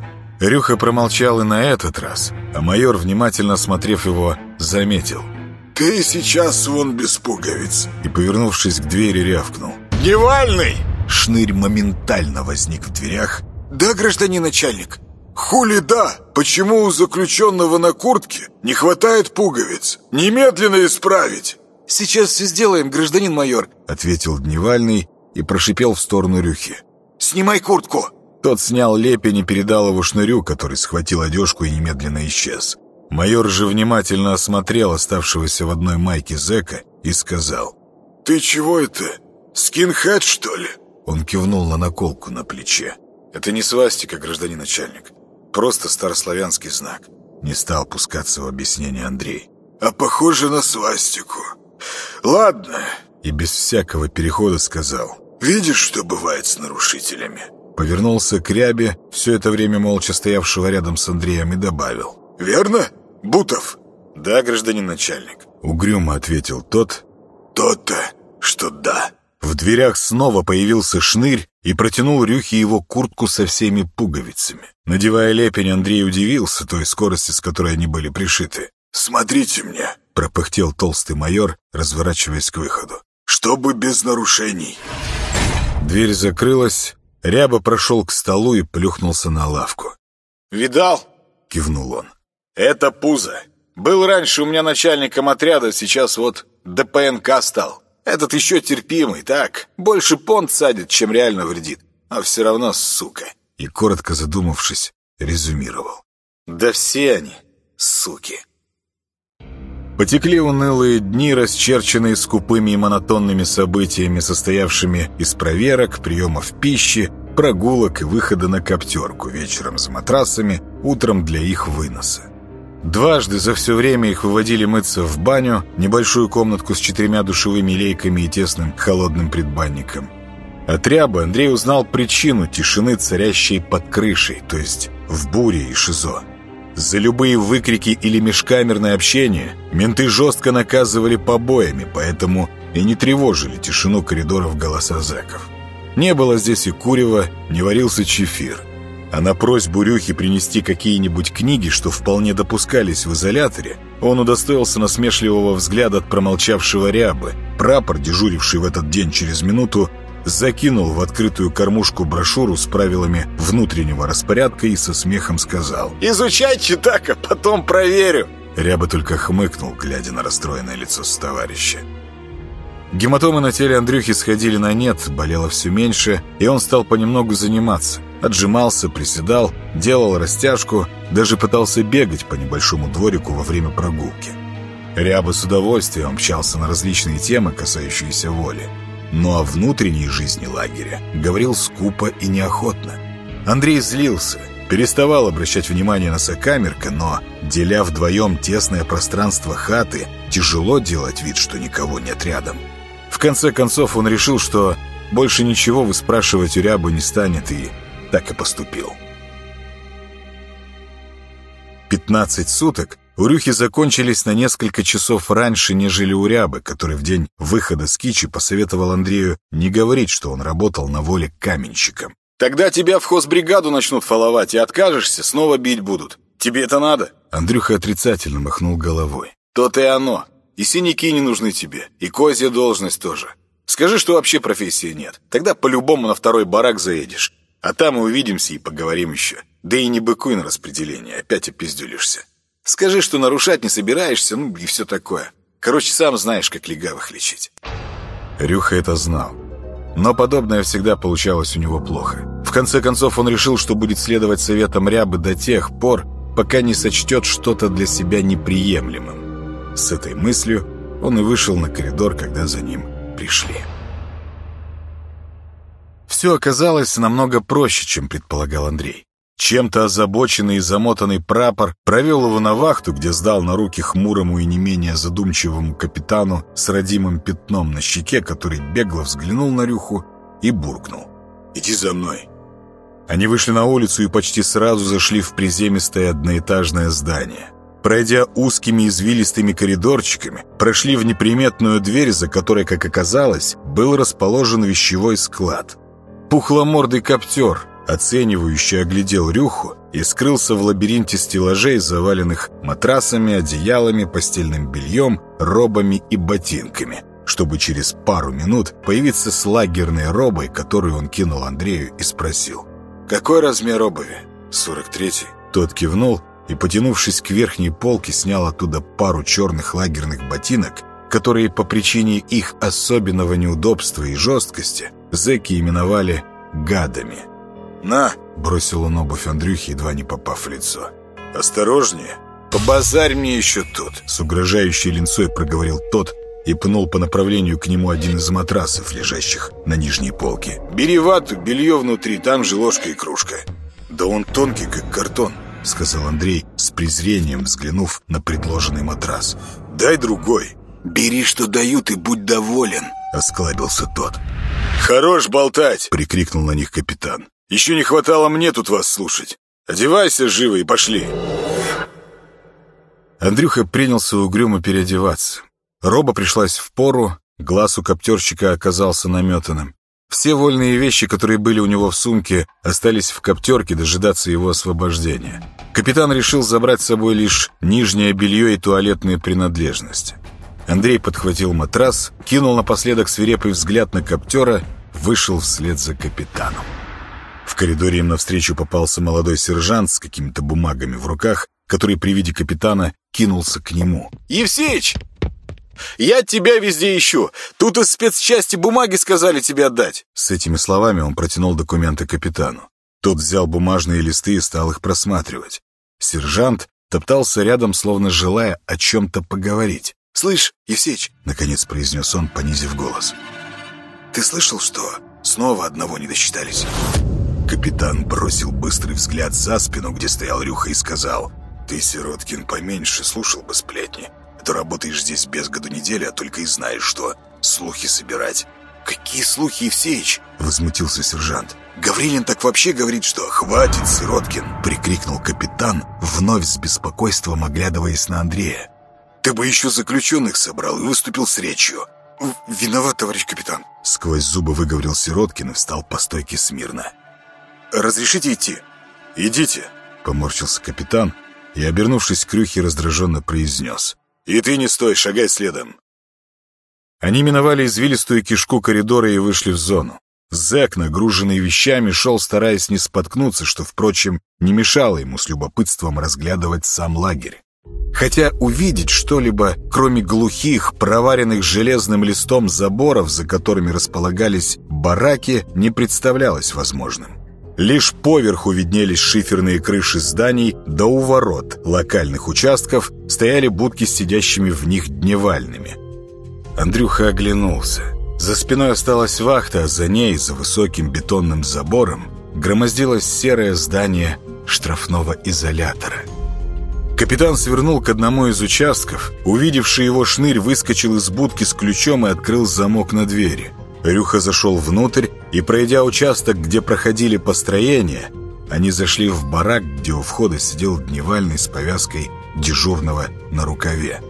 Рюха промолчал и на этот раз, а майор, внимательно осмотрев его, заметил. «Ты сейчас вон без пуговиц!» И, повернувшись к двери, рявкнул. «Дневальный!» Шнырь моментально возник в дверях. «Да, гражданин начальник!» «Хули да! Почему у заключенного на куртке не хватает пуговиц? Немедленно исправить!» «Сейчас все сделаем, гражданин майор!» Ответил Дневальный и прошипел в сторону Рюхи. «Снимай куртку!» Тот снял лепень и передал его шнырю, который схватил одежку и немедленно исчез. Майор же внимательно осмотрел оставшегося в одной майке зэка и сказал. «Ты чего это? Скинхед, что ли?» Он кивнул на наколку на плече. «Это не свастика, гражданин начальник. Просто старославянский знак». Не стал пускаться в объяснение Андрей. «А похоже на свастику. Ладно». И без всякого перехода сказал. «Видишь, что бывает с нарушителями?» Повернулся к Рябе, все это время молча стоявшего рядом с Андреем, и добавил. «Верно, Бутов?» «Да, гражданин начальник». Угрюмо ответил тот. «То-то, что да». В дверях снова появился шнырь и протянул Рюхе его куртку со всеми пуговицами. Надевая лепень, Андрей удивился той скорости, с которой они были пришиты. «Смотрите мне», — пропыхтел толстый майор, разворачиваясь к выходу. «Чтобы без нарушений». Дверь закрылась, Ряба прошел к столу и плюхнулся на лавку. «Видал?» — кивнул он. «Это Пузо. Был раньше у меня начальником отряда, сейчас вот ДПНК стал. Этот еще терпимый, так, больше понт садит, чем реально вредит. А все равно сука». И, коротко задумавшись, резюмировал. «Да все они суки». Потекли унылые дни, расчерченные скупыми и монотонными событиями, состоявшими из проверок, приемов пищи, прогулок и выхода на коптерку вечером с матрасами, утром для их выноса. Дважды за все время их выводили мыться в баню, небольшую комнатку с четырьмя душевыми лейками и тесным холодным предбанником. От рябы Андрей узнал причину тишины, царящей под крышей, то есть в буре и шизо. За любые выкрики или межкамерное общение менты жестко наказывали побоями, поэтому и не тревожили тишину коридоров голоса зэков. Не было здесь и курева, не варился чефир – а на просьбу Рюхи принести какие-нибудь книги, что вполне допускались в изоляторе, он удостоился насмешливого взгляда от промолчавшего рябы. Прапор, дежуривший в этот день через минуту, закинул в открытую кормушку брошюру с правилами внутреннего распорядка и со смехом сказал «Изучайте так, а потом проверю». Ряба только хмыкнул, глядя на расстроенное лицо с товарища. Гематомы на теле Андрюхи сходили на нет, болело все меньше, и он стал понемногу заниматься. Отжимался, приседал, делал растяжку, даже пытался бегать по небольшому дворику во время прогулки. Ряба с удовольствием общался на различные темы, касающиеся воли. Но о внутренней жизни лагеря говорил скупо и неохотно. Андрей злился, переставал обращать внимание на сокамерка, но, деля вдвоем тесное пространство хаты, тяжело делать вид, что никого нет рядом. В конце концов он решил, что больше ничего выспрашивать у Рябы не станет, и так и поступил. 15 суток у Рюхи закончились на несколько часов раньше, нежели у Рябы, который в день выхода с Кичи посоветовал Андрею не говорить, что он работал на воле каменщиком. «Тогда тебя в хозбригаду начнут фаловать, и откажешься, снова бить будут. Тебе это надо?» Андрюха отрицательно махнул головой. «То-то и оно. И синяки не нужны тебе, и козья должность тоже. Скажи, что вообще профессии нет. Тогда по-любому на второй барак заедешь. А там мы увидимся и поговорим еще. Да и не быкуй на распределение, опять опиздюлишься. Скажи, что нарушать не собираешься, ну и все такое. Короче, сам знаешь, как легавых лечить». Рюха это знал. Но подобное всегда получалось у него плохо. В конце концов, он решил, что будет следовать советам Рябы до тех пор, пока не сочтет что-то для себя неприемлемым. С этой мыслью он и вышел на коридор, когда за ним пришли. Все оказалось намного проще, чем предполагал Андрей. Чем-то озабоченный и замотанный прапор провел его на вахту, где сдал на руки хмурому и не менее задумчивому капитану с родимым пятном на щеке, который бегло взглянул на Рюху и буркнул. «Иди за мной». Они вышли на улицу и почти сразу зашли в приземистое одноэтажное здание. Пройдя узкими извилистыми коридорчиками, прошли в неприметную дверь, за которой, как оказалось, был расположен вещевой склад. Пухломордый коптер, оценивающий, оглядел Рюху и скрылся в лабиринте стеллажей, заваленных матрасами, одеялами, постельным бельем, робами и ботинками, чтобы через пару минут появиться с лагерной робой, которую он кинул Андрею и спросил. «Какой размер обуви?» «43-й». Тот кивнул и, потянувшись к верхней полке, снял оттуда пару черных лагерных ботинок, которые по причине их особенного неудобства и жесткости зэки именовали «гадами». «На!» — бросил он обувь Андрюхе, едва не попав в лицо. «Осторожнее! Побазарь мне еще тут!» С угрожающей линцой проговорил тот и пнул по направлению к нему один из матрасов, лежащих на нижней полке. «Бери вату, белье внутри, там же ложка и кружка. Да он тонкий, как картон. — сказал Андрей, с презрением взглянув на предложенный матрас. «Дай другой». «Бери, что дают, и будь доволен», — осклабился тот. «Хорош болтать!» — прикрикнул на них капитан. «Еще не хватало мне тут вас слушать. Одевайся живо и пошли!» Андрюха принялся угрюмо переодеваться. Роба пришлась в пору, глаз у коптерщика оказался наметанным. Все вольные вещи, которые были у него в сумке, остались в коптерке дожидаться его освобождения. Капитан решил забрать с собой лишь нижнее белье и туалетные принадлежности. Андрей подхватил матрас, кинул напоследок свирепый взгляд на коптера, вышел вслед за капитаном. В коридоре им навстречу попался молодой сержант с какими-то бумагами в руках, который при виде капитана кинулся к нему. «Евсеич, я тебя везде ищу. Тут из спецчасти бумаги сказали тебе отдать». С этими словами он протянул документы капитану. Тот взял бумажные листы и стал их просматривать. Сержант топтался рядом, словно желая о чем-то поговорить. «Слышь, Евсеич», — наконец произнес он, понизив голос. «Ты слышал, что снова одного не досчитались?» Капитан бросил быстрый взгляд за спину, где стоял Рюха, и сказал, «Ты, Сироткин, поменьше слушал бы сплетни. Ты работаешь здесь без году недели, а только и знаешь, что слухи собирать. «Какие слухи, Евсеич?» — возмутился сержант. «Гаврилин так вообще говорит, что хватит, Сироткин!» — прикрикнул капитан, вновь с беспокойством оглядываясь на Андрея. «Ты бы еще заключенных собрал и выступил с речью!» «Виноват, товарищ капитан!» — сквозь зубы выговорил Сироткин и встал по стойке смирно. «Разрешите идти?» «Идите!» — поморщился капитан и, обернувшись к Рюхе, раздраженно произнес. «И ты не стой, шагай следом!» Они миновали извилистую кишку коридора и вышли в зону. Зэк, нагруженный вещами, шел, стараясь не споткнуться, что, впрочем, не мешало ему с любопытством разглядывать сам лагерь. Хотя увидеть что-либо, кроме глухих, проваренных железным листом заборов, за которыми располагались бараки, не представлялось возможным. Лишь поверху виднелись шиферные крыши зданий, да у ворот локальных участков стояли будки с сидящими в них дневальными. Андрюха оглянулся. За спиной осталась вахта, а за ней, за высоким бетонным забором, громоздилось серое здание штрафного изолятора. Капитан свернул к одному из участков. Увидевший его шнырь выскочил из будки с ключом и открыл замок на двери. Рюха зашел внутрь и, пройдя участок, где проходили построения, они зашли в барак, где у входа сидел дневальный с повязкой дежурного на рукаве.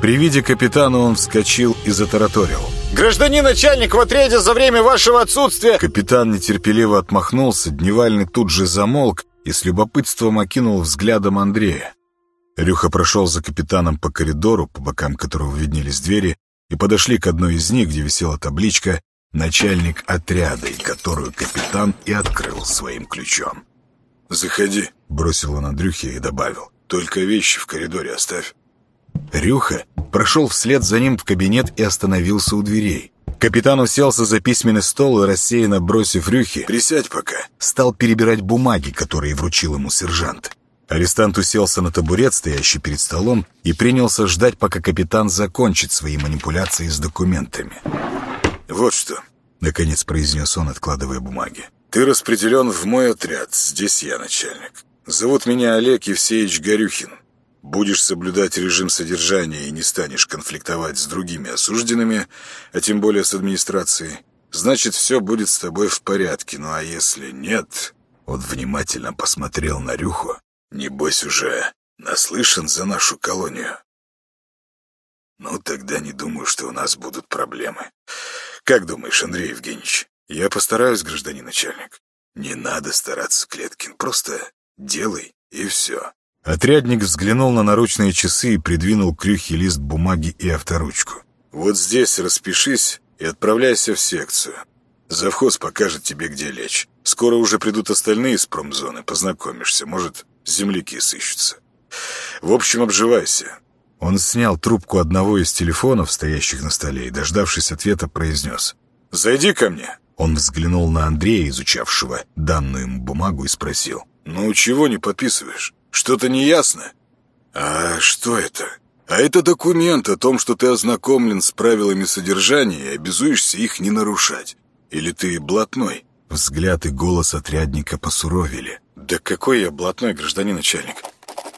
При виде капитана он вскочил и затараторил. «Гражданин начальник, в отряде за время вашего отсутствия...» Капитан нетерпеливо отмахнулся, дневальный тут же замолк и с любопытством окинул взглядом Андрея. Рюха прошел за капитаном по коридору, по бокам которого виднелись двери, и подошли к одной из них, где висела табличка начальник отряда, и которую капитан и открыл своим ключом. «Заходи», — бросил он Андрюхе и добавил. «Только вещи в коридоре оставь». Рюха прошел вслед за ним в кабинет и остановился у дверей. Капитан уселся за письменный стол и, рассеянно бросив Рюхи, «Присядь пока», стал перебирать бумаги, которые вручил ему сержант. Арестант уселся на табурет, стоящий перед столом, и принялся ждать, пока капитан закончит свои манипуляции с документами. «Вот что», — наконец произнес он, откладывая бумаги. «Ты распределен в мой отряд. Здесь я начальник. Зовут меня Олег Евсеевич Горюхин. Будешь соблюдать режим содержания и не станешь конфликтовать с другими осужденными, а тем более с администрацией, значит, все будет с тобой в порядке. Ну а если нет...» Он внимательно посмотрел на Рюху. «Небось уже наслышан за нашу колонию?» «Ну, тогда не думаю, что у нас будут проблемы. Как думаешь, Андрей Евгеньевич? Я постараюсь, гражданин начальник. Не надо стараться, Клеткин, просто делай, и все. Отрядник взглянул на наручные часы и придвинул к Рюхе лист бумаги и авторучку. Вот здесь распишись и отправляйся в секцию. Завхоз покажет тебе, где лечь. Скоро уже придут остальные из промзоны, познакомишься, может, земляки сыщутся. В общем, обживайся. Он снял трубку одного из телефонов, стоящих на столе, и, дождавшись ответа, произнес. «Зайди ко мне». Он взглянул на Андрея, изучавшего данную ему бумагу, и спросил. «Ну, чего не подписываешь? Что-то неясно?» «А что это?» «А это документ о том, что ты ознакомлен с правилами содержания и обязуешься их не нарушать. Или ты блатной?» Взгляд и голос отрядника посуровили. «Да какой я блатной, гражданин начальник?»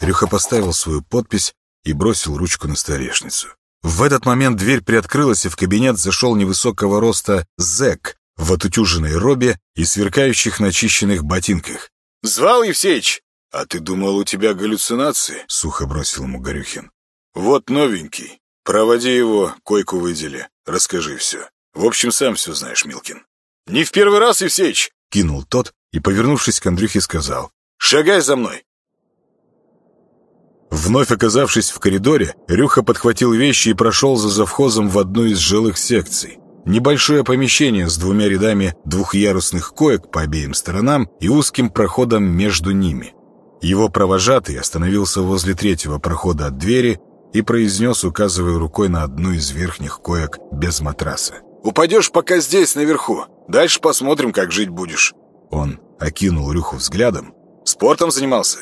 Рюха поставил свою подпись и бросил ручку на столешницу. В этот момент дверь приоткрылась, и в кабинет зашел невысокого роста зэк в отутюженной робе и сверкающих начищенных ботинках. «Звал, Евсеич?» «А ты думал, у тебя галлюцинации?» — сухо бросил ему Горюхин. «Вот новенький. Проводи его, койку выдели. Расскажи все. В общем, сам все знаешь, Милкин». «Не в первый раз, Евсеич!» — кинул тот и, повернувшись к Андрюхе, сказал. «Шагай за мной!» Вновь оказавшись в коридоре, Рюха подхватил вещи и прошел за завхозом в одну из жилых секций. Небольшое помещение с двумя рядами двухъярусных коек по обеим сторонам и узким проходом между ними. Его провожатый остановился возле третьего прохода от двери и произнес, указывая рукой на одну из верхних коек без матраса. «Упадешь пока здесь, наверху. Дальше посмотрим, как жить будешь». Он окинул Рюху взглядом. «Спортом занимался?»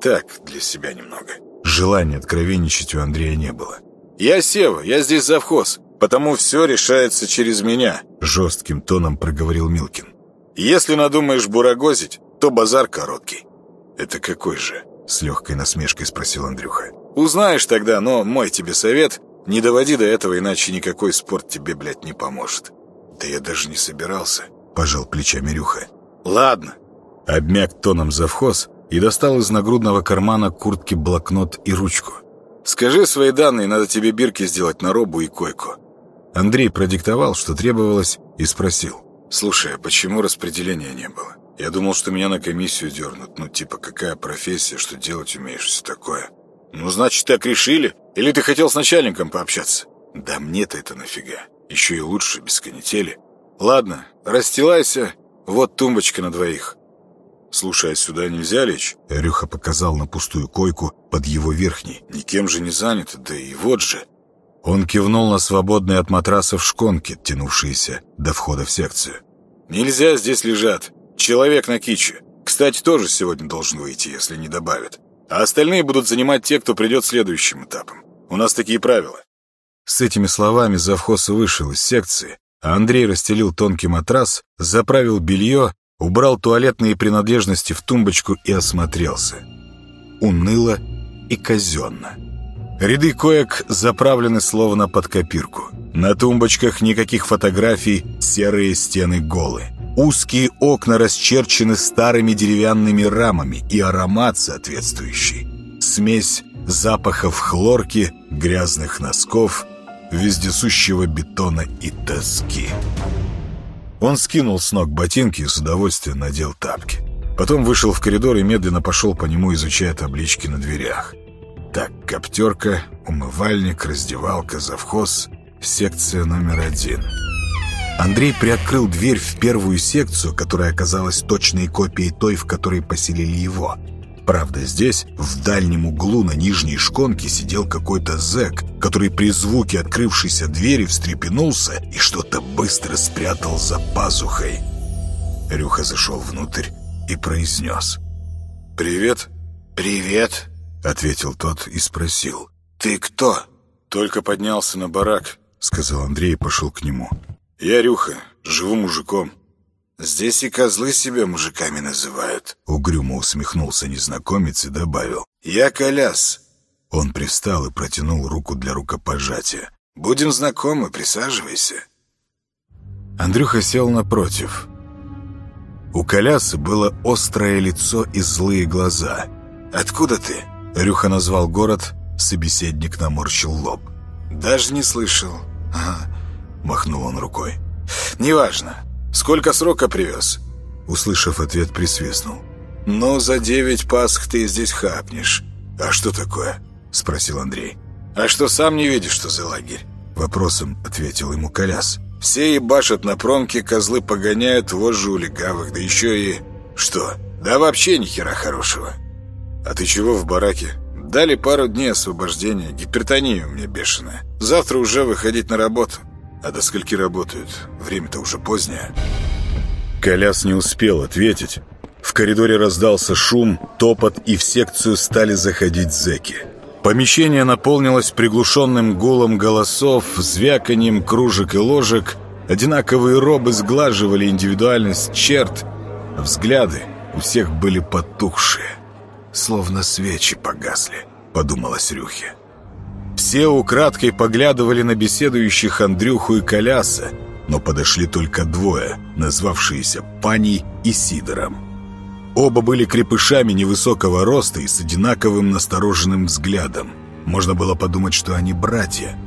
«Так, для себя немного». Желания откровенничать у Андрея не было. «Я Сева, я здесь завхоз, потому все решается через меня», — жестким тоном проговорил Милкин. «Если надумаешь бурагозить, то базар короткий». «Это какой же?» — с легкой насмешкой спросил Андрюха. «Узнаешь тогда, но мой тебе совет — не доводи до этого, иначе никакой спорт тебе, блядь, не поможет». «Да я даже не собирался», — пожал плечами Рюха. «Ладно». Обмяк тоном завхоз и достал из нагрудного кармана куртки блокнот и ручку. «Скажи свои данные, надо тебе бирки сделать на робу и койку». Андрей продиктовал, что требовалось, и спросил. «Слушай, а почему распределения не было? Я думал, что меня на комиссию дернут. Ну, типа, какая профессия, что делать умеешь, все такое». «Ну, значит, так решили? Или ты хотел с начальником пообщаться?» «Да мне-то это нафига. Еще и лучше, без канители». «Ладно, расстилайся. Вот тумбочка на двоих». Слушай, а сюда нельзя лечь?» Рюха показал на пустую койку под его верхней. «Никем же не занято, да и вот же». Он кивнул на свободные от матрасов шконки, тянувшиеся до входа в секцию. «Нельзя здесь лежат. Человек на киче. Кстати, тоже сегодня должен выйти, если не добавят. А остальные будут занимать те, кто придет следующим этапом. У нас такие правила». С этими словами завхоз вышел из секции, а Андрей расстелил тонкий матрас, заправил белье, убрал туалетные принадлежности в тумбочку и осмотрелся. Уныло и казенно. Ряды коек заправлены словно под копирку. На тумбочках никаких фотографий, серые стены голы. Узкие окна расчерчены старыми деревянными рамами и аромат соответствующий. Смесь запахов хлорки, грязных носков, вездесущего бетона и тоски. Он скинул с ног ботинки и с удовольствием надел тапки. Потом вышел в коридор и медленно пошел по нему, изучая таблички на дверях. Так, коптерка, умывальник, раздевалка, завхоз, секция номер один. Андрей приоткрыл дверь в первую секцию, которая оказалась точной копией той, в которой поселили его. Правда, здесь, в дальнем углу на нижней шконке, сидел какой-то зэк, который при звуке открывшейся двери встрепенулся и что-то быстро спрятал за пазухой. Рюха зашел внутрь и произнес. «Привет». «Привет», Ответил тот и спросил. «Ты кто?» «Только поднялся на барак», — сказал Андрей и пошел к нему. «Я Рюха, живу мужиком». «Здесь и козлы себя мужиками называют», — угрюмо усмехнулся незнакомец и добавил. «Я Коляс». Он привстал и протянул руку для рукопожатия. «Будем знакомы, присаживайся». Андрюха сел напротив. У Коляса было острое лицо и злые глаза. «Откуда ты?» Рюха назвал город, собеседник наморщил лоб. «Даже не слышал». «Ага», — махнул он рукой. «Неважно. Сколько срока привез?» Услышав ответ, присвистнул. «Ну, за девять пасх ты здесь хапнешь». «А что такое?» — спросил Андрей. «А что, сам не видишь, что за лагерь?» Вопросом ответил ему Коляс. «Все ебашат на промке, козлы погоняют, вожжи у легавых, да еще и...» «Что? Да вообще ни хера хорошего». «А ты чего в бараке?» «Дали пару дней освобождения. Гипертония у меня бешеная. Завтра уже выходить на работу. А до скольки работают? Время-то уже позднее». Коляс не успел ответить. В коридоре раздался шум, топот, и в секцию стали заходить зэки. Помещение наполнилось приглушенным гулом голосов, звяканием кружек и ложек. Одинаковые робы сглаживали индивидуальность черт. Взгляды у всех были потухшие словно свечи погасли», — подумалось Рюхе. Все украдкой поглядывали на беседующих Андрюху и Коляса, но подошли только двое, назвавшиеся Паней и Сидором. Оба были крепышами невысокого роста и с одинаковым настороженным взглядом. Можно было подумать, что они братья.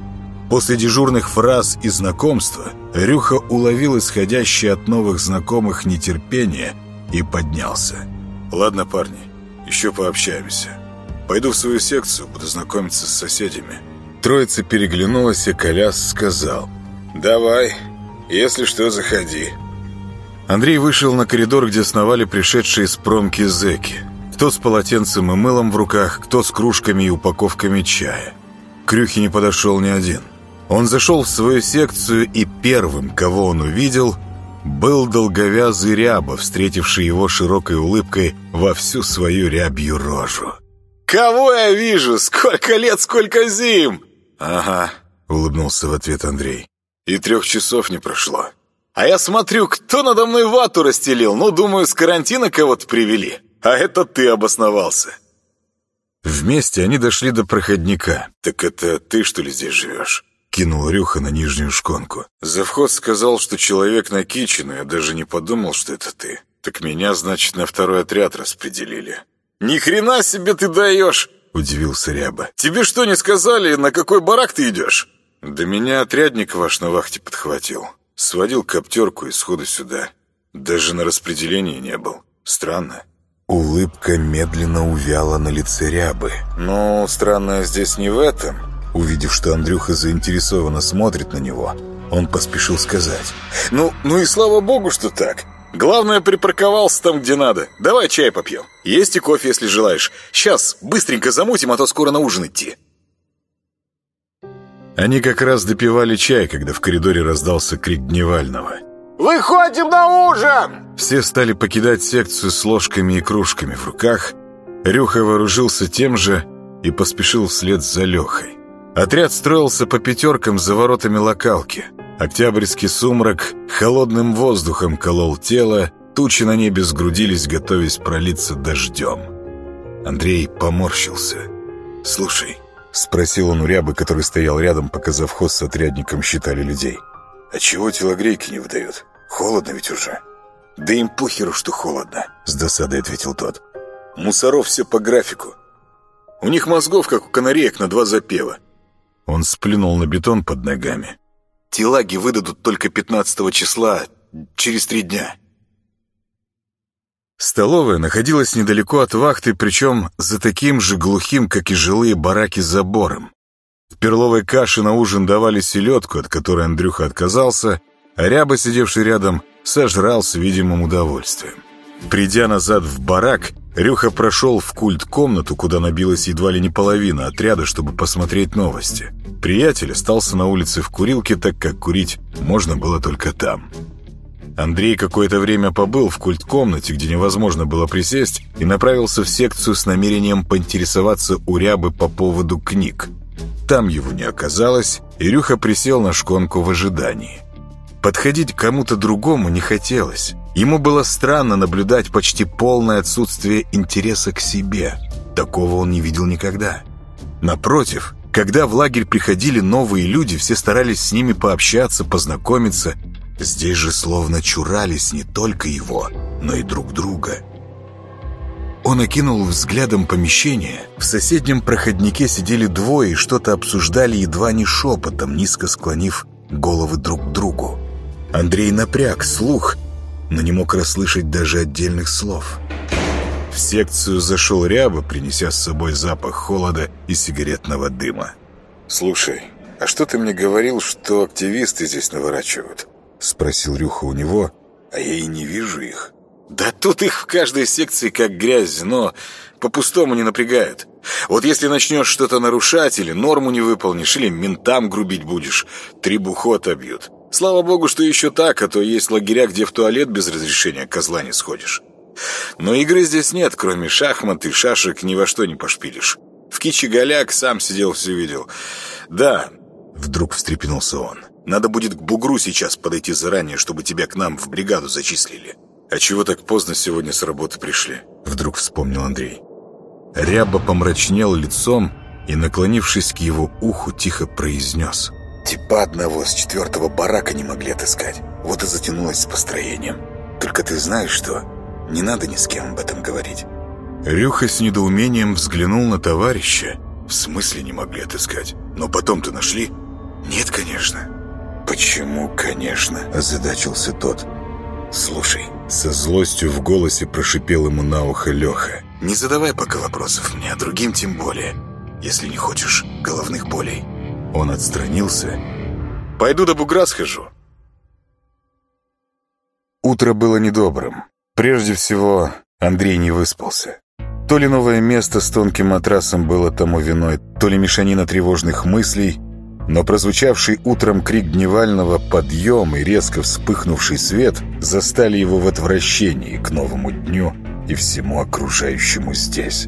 После дежурных фраз и знакомства Рюха уловил исходящее от новых знакомых нетерпение и поднялся. «Ладно, парни, еще пообщаемся. Пойду в свою секцию, буду знакомиться с соседями». Троица переглянулась, и Коляс сказал. «Давай, если что, заходи». Андрей вышел на коридор, где сновали пришедшие с промки зэки. Кто с полотенцем и мылом в руках, кто с кружками и упаковками чая. К не подошел ни один. Он зашел в свою секцию, и первым, кого он увидел – был долговязый ряба, встретивший его широкой улыбкой во всю свою рябью рожу. «Кого я вижу? Сколько лет, сколько зим!» «Ага», — улыбнулся в ответ Андрей. «И трех часов не прошло. А я смотрю, кто надо мной вату расстелил. Ну, думаю, с карантина кого-то привели. А это ты обосновался». Вместе они дошли до проходника. «Так это ты, что ли, здесь живешь?» Кинул Рюха на нижнюю шконку. Завхоз сказал, что человек на Кичину, я даже не подумал, что это ты. Так меня, значит, на второй отряд распределили. Ни хрена себе ты даешь! Удивился Ряба. Тебе что, не сказали, на какой барак ты идешь? Да меня отрядник ваш на вахте подхватил. Сводил коптерку и сходу сюда. Даже на распределении не был. Странно. Улыбка медленно увяла на лице Рябы. «Ну, странное здесь не в этом. Увидев, что Андрюха заинтересованно смотрит на него, он поспешил сказать. «Ну, ну и слава богу, что так. Главное, припарковался там, где надо. Давай чай попьем. Есть и кофе, если желаешь. Сейчас, быстренько замутим, а то скоро на ужин идти». Они как раз допивали чай, когда в коридоре раздался крик Дневального. «Выходим на ужин!» Все стали покидать секцию с ложками и кружками в руках. Рюха вооружился тем же и поспешил вслед за Лехой. Отряд строился по пятеркам за воротами локалки. Октябрьский сумрак холодным воздухом колол тело, тучи на небе сгрудились, готовясь пролиться дождем. Андрей поморщился. «Слушай», — спросил он у рябы, который стоял рядом, пока завхоз с отрядником считали людей. «А чего телогрейки не выдают? Холодно ведь уже». «Да им похеру, что холодно», — с досадой ответил тот. «Мусоров все по графику. У них мозгов, как у канареек, на два запева». Он сплюнул на бетон под ногами. «Телаги выдадут только 15 числа, через три дня». Столовая находилась недалеко от вахты, причем за таким же глухим, как и жилые бараки, забором. В перловой каше на ужин давали селедку, от которой Андрюха отказался, а ряба, сидевший рядом, сожрал с видимым удовольствием. Придя назад в барак, Рюха прошел в культ-комнату, куда набилась едва ли не половина отряда, чтобы посмотреть новости. Приятель остался на улице в курилке, так как курить можно было только там. Андрей какое-то время побыл в культ-комнате, где невозможно было присесть, и направился в секцию с намерением поинтересоваться у Рябы по поводу книг. Там его не оказалось, и Рюха присел на шконку в ожидании. Подходить к кому-то другому не хотелось. Ему было странно наблюдать почти полное отсутствие интереса к себе. Такого он не видел никогда. Напротив, когда в лагерь приходили новые люди, все старались с ними пообщаться, познакомиться – Здесь же словно чурались не только его, но и друг друга. Он окинул взглядом помещение. В соседнем проходнике сидели двое и что-то обсуждали едва не шепотом, низко склонив головы друг к другу. Андрей напряг слух, но не мог расслышать даже отдельных слов. В секцию зашел ряба, принеся с собой запах холода и сигаретного дыма. «Слушай, а что ты мне говорил, что активисты здесь наворачивают?» — спросил Рюха у него, а я и не вижу их. «Да тут их в каждой секции как грязь, но по-пустому не напрягают. Вот если начнешь что-то нарушать или норму не выполнишь, или ментам грубить будешь, три бухо отобьют. Слава богу, что еще так, а то есть лагеря, где в туалет без разрешения козла не сходишь. Но игры здесь нет, кроме шахмат и шашек ни во что не пошпилишь. В кичи голяк сам сидел, все видел. Да, вдруг встрепенулся он. Надо будет к бугру сейчас подойти заранее, чтобы тебя к нам в бригаду зачислили. А чего так поздно сегодня с работы пришли? Вдруг вспомнил Андрей. Ряба помрачнел лицом и, наклонившись к его уху, тихо произнес. Типа одного с четвертого барака не могли отыскать. Вот и затянулось с построением. Только ты знаешь что? Не надо ни с кем об этом говорить. Рюха с недоумением взглянул на товарища. В смысле не могли отыскать? Но потом-то нашли? Нет, конечно. «Почему, конечно?» – озадачился тот. «Слушай», – со злостью в голосе прошипел ему на ухо Леха. «Не задавай пока вопросов мне, а другим тем более, если не хочешь головных болей». Он отстранился. «Пойду до бугра схожу». Утро было недобрым. Прежде всего, Андрей не выспался. То ли новое место с тонким матрасом было тому виной, то ли мешанина тревожных мыслей – но прозвучавший утром крик Дневального «Подъем!» и резко вспыхнувший свет застали его в отвращении к новому дню и всему окружающему здесь.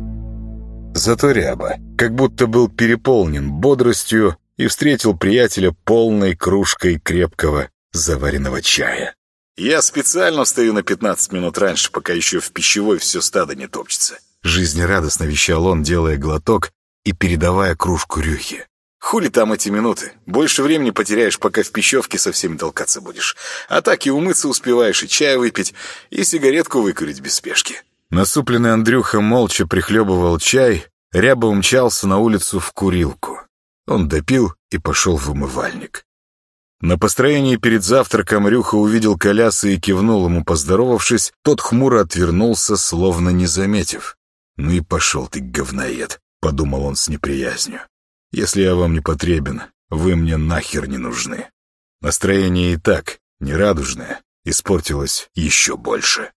Зато Ряба как будто был переполнен бодростью и встретил приятеля полной кружкой крепкого заваренного чая. «Я специально встаю на 15 минут раньше, пока еще в пищевой все стадо не топчется». Жизнерадостно вещал он, делая глоток и передавая кружку Рюхе. Хули там эти минуты? Больше времени потеряешь, пока в пищевке со всеми толкаться будешь. А так и умыться успеваешь, и чай выпить, и сигаретку выкурить без спешки. Насупленный Андрюха молча прихлебывал чай, ряба умчался на улицу в курилку. Он допил и пошел в умывальник. На построении перед завтраком Рюха увидел коляса и кивнул ему, поздоровавшись. Тот хмуро отвернулся, словно не заметив. «Ну и пошел ты, говноед», — подумал он с неприязнью. Если я вам не потребен, вы мне нахер не нужны. Настроение и так нерадужное, испортилось еще больше.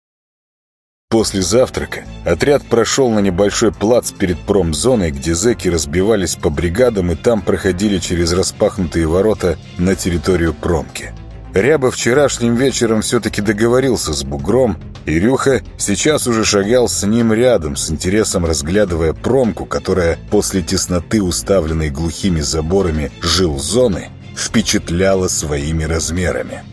После завтрака отряд прошел на небольшой плац перед промзоной, где зэки разбивались по бригадам и там проходили через распахнутые ворота на территорию промки. Ряба вчерашним вечером все-таки договорился с Бугром, и Рюха сейчас уже шагал с ним рядом, с интересом разглядывая промку, которая после тесноты, уставленной глухими заборами жил зоны, впечатляла своими размерами.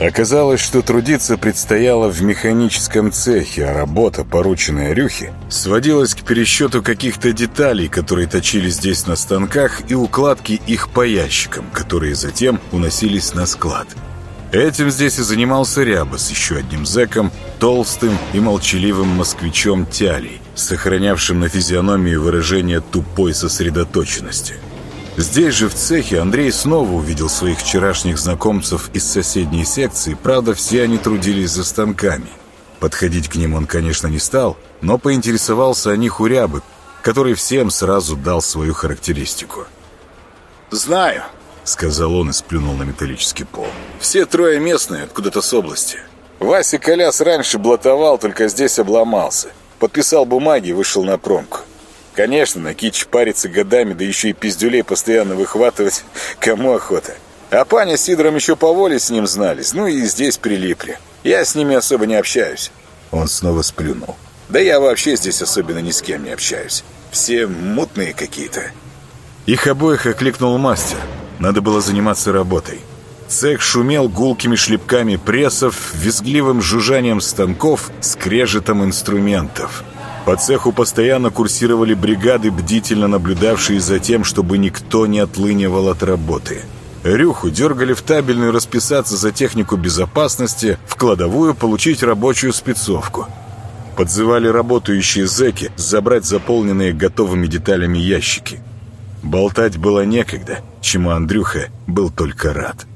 Оказалось, что трудиться предстояло в механическом цехе, а работа, порученная Рюхе, сводилась к пересчету каких-то деталей, которые точили здесь на станках, и укладке их по ящикам, которые затем уносились на склад. Этим здесь и занимался Ряба с еще одним зэком, толстым и молчаливым москвичом Тялей, сохранявшим на физиономии выражение тупой сосредоточенности – Здесь же, в цехе, Андрей снова увидел своих вчерашних знакомцев из соседней секции, правда, все они трудились за станками. Подходить к ним он, конечно, не стал, но поинтересовался о них у Рябы, который всем сразу дал свою характеристику. «Знаю», — сказал он и сплюнул на металлический пол. «Все трое местные, откуда-то с области. Вася Коляс раньше блатовал, только здесь обломался. Подписал бумаги и вышел на промку. Конечно, на кич париться годами, да еще и пиздюлей постоянно выхватывать, кому охота. А Паня с Сидором еще по воле с ним знались, ну и здесь прилипли. Я с ними особо не общаюсь. Он снова сплюнул. Да я вообще здесь особенно ни с кем не общаюсь. Все мутные какие-то. Их обоих окликнул мастер. Надо было заниматься работой. Цех шумел гулкими шлепками прессов, визгливым жужжанием станков, скрежетом инструментов. По цеху постоянно курсировали бригады, бдительно наблюдавшие за тем, чтобы никто не отлынивал от работы. Рюху дергали в табельную расписаться за технику безопасности, в кладовую получить рабочую спецовку. Подзывали работающие зэки забрать заполненные готовыми деталями ящики. Болтать было некогда, чему Андрюха был только рад.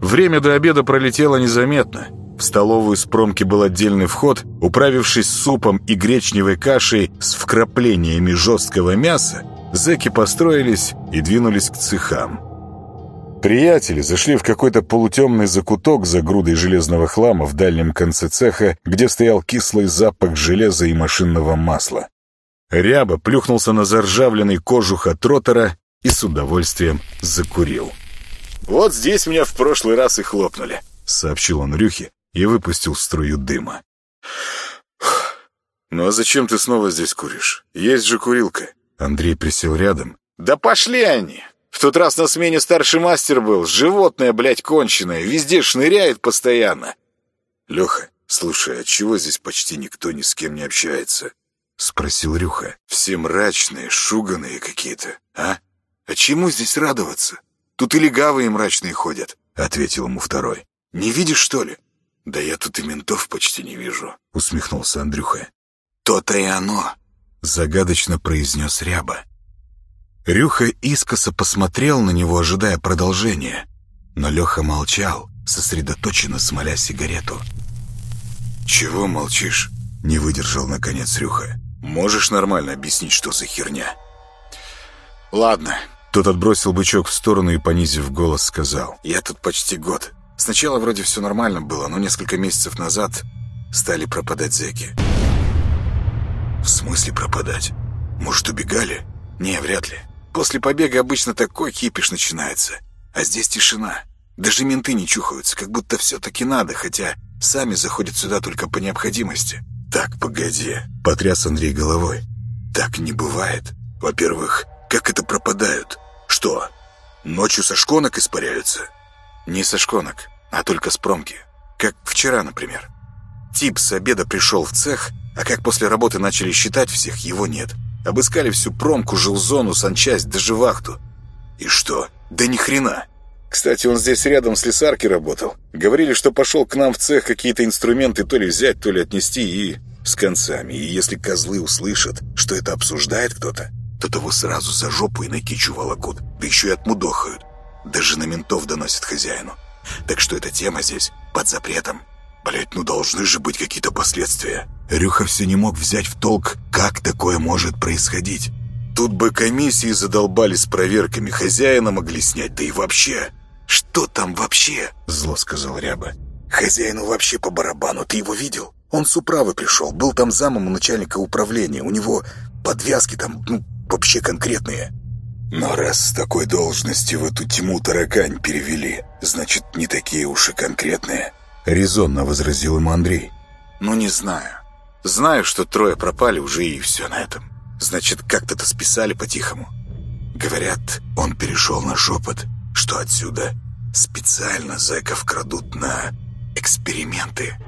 Время до обеда пролетело незаметно – в столовую с промки был отдельный вход. Управившись супом и гречневой кашей с вкраплениями жесткого мяса, зэки построились и двинулись к цехам. Приятели зашли в какой-то полутемный закуток за грудой железного хлама в дальнем конце цеха, где стоял кислый запах железа и машинного масла. Ряба плюхнулся на заржавленный кожух от ротора и с удовольствием закурил. «Вот здесь меня в прошлый раз и хлопнули», — сообщил он Рюхе, и выпустил струю дыма. «Ну а зачем ты снова здесь куришь? Есть же курилка». Андрей присел рядом. «Да пошли они! В тот раз на смене старший мастер был. Животное, блядь, конченое. Везде шныряет постоянно». «Леха, слушай, а чего здесь почти никто ни с кем не общается?» Спросил Рюха. «Все мрачные, шуганые какие-то, а? А чему здесь радоваться? Тут и легавые мрачные ходят», — ответил ему второй. «Не видишь, что ли? «Да я тут и ментов почти не вижу», — усмехнулся Андрюха. «То-то и оно», — загадочно произнес Ряба. Рюха искоса посмотрел на него, ожидая продолжения. Но Леха молчал, сосредоточенно смоля сигарету. «Чего молчишь?» — не выдержал, наконец, Рюха. «Можешь нормально объяснить, что за херня?» «Ладно». Тот отбросил бычок в сторону и, понизив голос, сказал. «Я тут почти год. Сначала вроде все нормально было, но несколько месяцев назад стали пропадать зэки. В смысле пропадать? Может, убегали? Не, вряд ли. После побега обычно такой кипиш начинается. А здесь тишина. Даже менты не чухаются, как будто все-таки надо, хотя сами заходят сюда только по необходимости. Так, погоди, потряс Андрей головой. Так не бывает. Во-первых, как это пропадают? Что, ночью со шконок испаряются? Не со шконок, а только с промки. Как вчера, например. Тип с обеда пришел в цех, а как после работы начали считать всех, его нет. Обыскали всю промку, жилзону, санчасть, даже вахту. И что? Да ни хрена. Кстати, он здесь рядом с лесарки работал. Говорили, что пошел к нам в цех какие-то инструменты то ли взять, то ли отнести и... с концами. И если козлы услышат, что это обсуждает кто-то, то того сразу за жопу и на кичу волокут, да еще и отмудохают. Даже на ментов доносят хозяину. Так что эта тема здесь под запретом. Блять, ну должны же быть какие-то последствия. Рюха все не мог взять в толк, как такое может происходить. Тут бы комиссии задолбали с проверками, хозяина могли снять, да и вообще. Что там вообще? Зло сказал Ряба. Хозяину вообще по барабану. Ты его видел? Он с управы пришел. Был там замом у начальника управления. У него подвязки там, ну, вообще конкретные. Но раз с такой должности в эту тьму таракань перевели, значит, не такие уж и конкретные. Резонно возразил ему Андрей. Ну, не знаю. Знаю, что трое пропали уже и все на этом. Значит, как-то-то списали по-тихому. Говорят, он перешел на шепот, что отсюда специально зэков крадут на эксперименты.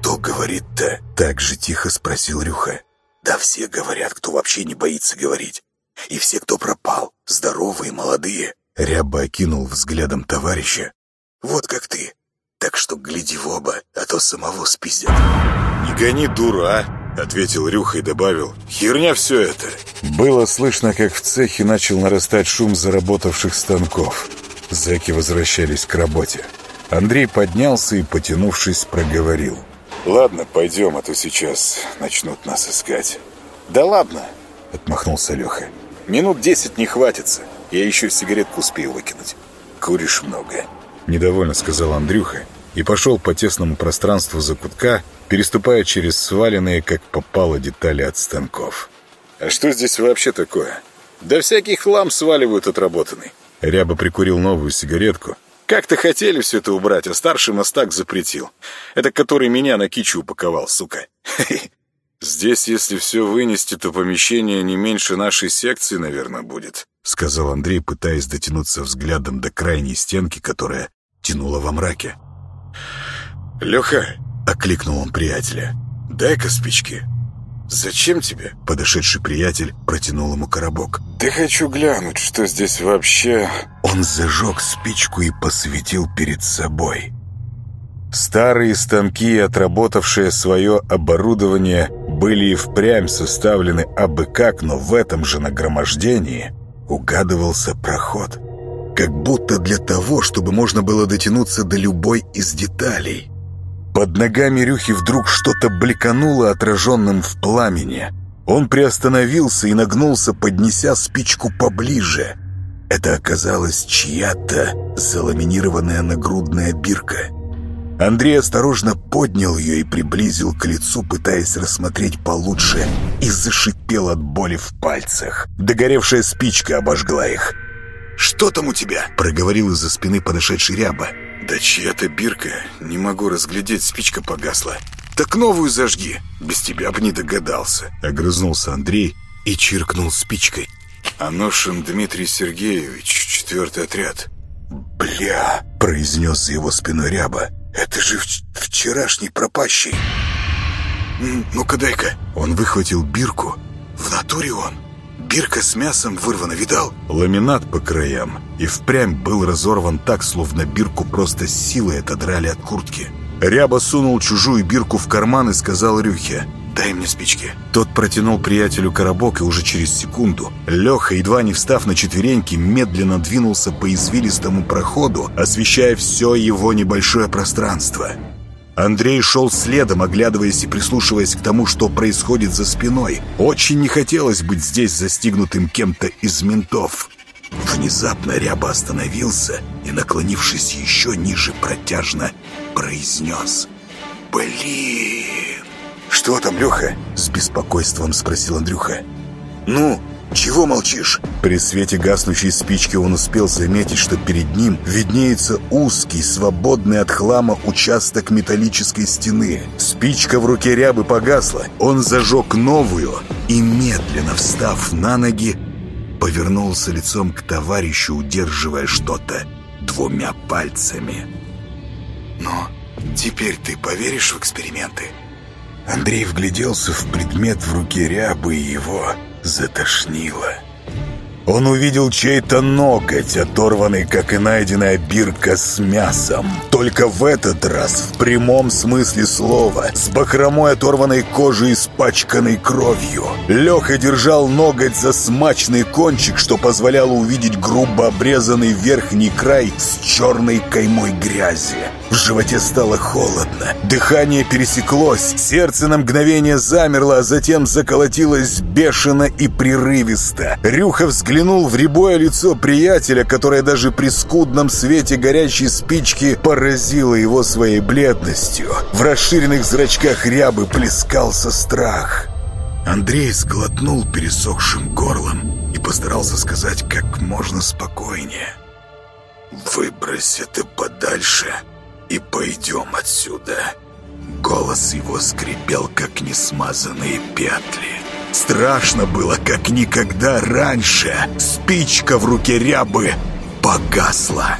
«Кто говорит-то?» — так же тихо спросил Рюха. «Да все говорят, кто вообще не боится говорить. И все, кто пропал, здоровые, молодые». Ряба окинул взглядом товарища. «Вот как ты. Так что гляди в оба, а то самого спиздят». «Не гони дура, а!» — ответил Рюха и добавил. «Херня все это!» Было слышно, как в цехе начал нарастать шум заработавших станков. Зэки возвращались к работе. Андрей поднялся и, потянувшись, проговорил. «Ладно, пойдем, а то сейчас начнут нас искать». «Да ладно!» — отмахнулся Леха. «Минут десять не хватится. Я еще сигаретку успею выкинуть. Куришь много». Недовольно сказал Андрюха и пошел по тесному пространству закутка, переступая через сваленные, как попало, детали от станков. «А что здесь вообще такое?» «Да всякий хлам сваливают отработанный». Ряба прикурил новую сигаретку, как-то хотели все это убрать, а старший мастак запретил. Это который меня на кичу упаковал, сука. Здесь, если все вынести, то помещение не меньше нашей секции, наверное, будет. Сказал Андрей, пытаясь дотянуться взглядом до крайней стенки, которая тянула во мраке. «Леха!» — окликнул он приятеля. «Дай-ка спички». «Зачем тебе?» Подошедший приятель протянул ему коробок. «Ты хочу глянуть, что здесь вообще...» Он зажег спичку и посветил перед собой. Старые станки, отработавшие свое оборудование, были и впрямь составлены абы как, но в этом же нагромождении угадывался проход. Как будто для того, чтобы можно было дотянуться до любой из деталей. Под ногами Рюхи вдруг что-то бликануло отраженным в пламени. Он приостановился и нагнулся, поднеся спичку поближе. Это оказалась чья-то заламинированная нагрудная бирка. Андрей осторожно поднял ее и приблизил к лицу, пытаясь рассмотреть получше, и зашипел от боли в пальцах. Догоревшая спичка обожгла их. «Что там у тебя?» — проговорил из-за спины подошедший ряба. «Да чья-то бирка, не могу разглядеть, спичка погасла. Так новую зажги, без тебя бы не догадался». Огрызнулся Андрей и чиркнул спичкой. «Аношин Дмитрий Сергеевич, четвертый отряд». «Бля!» — произнес за его спиной ряба. «Это же вчерашний пропащий!» «Ну-ка дай-ка!» Он выхватил бирку. «В натуре он!» Бирка с мясом вырвана, видал? Ламинат по краям. И впрямь был разорван так, словно бирку просто силой отодрали от куртки. Ряба сунул чужую бирку в карман и сказал Рюхе «Дай мне спички». Тот протянул приятелю коробок, и уже через секунду Леха, едва не встав на четвереньки, медленно двинулся по извилистому проходу, освещая все его небольшое пространство. Андрей шел следом, оглядываясь и прислушиваясь к тому, что происходит за спиной. Очень не хотелось быть здесь застигнутым кем-то из ментов. Внезапно Ряба остановился и, наклонившись еще ниже, протяжно произнес «Блин!» «Что там, Леха?» — с беспокойством спросил Андрюха. «Ну, «Чего молчишь?» При свете гаснущей спички он успел заметить, что перед ним виднеется узкий, свободный от хлама участок металлической стены. Спичка в руке рябы погасла. Он зажег новую и, медленно встав на ноги, повернулся лицом к товарищу, удерживая что-то двумя пальцами. «Но теперь ты поверишь в эксперименты?» Андрей вгляделся в предмет в руке рябы и его затошнило. Он увидел чей-то ноготь, оторванный, как и найденная бирка с мясом. Только в этот раз, в прямом смысле слова, с бахромой оторванной кожи, испачканной кровью. Леха держал ноготь за смачный кончик, что позволяло увидеть грубо обрезанный верхний край с черной каймой грязи. В животе стало холодно, дыхание пересеклось, сердце на мгновение замерло, а затем заколотилось бешено и прерывисто. Рюха взглянул заглянул в рябое лицо приятеля, которое даже при скудном свете горящей спички поразило его своей бледностью. В расширенных зрачках рябы плескался страх. Андрей сглотнул пересохшим горлом и постарался сказать как можно спокойнее. «Выбрось это подальше и пойдем отсюда». Голос его скрипел, как несмазанные петли. Страшно было, как никогда раньше. Спичка в руке рябы погасла.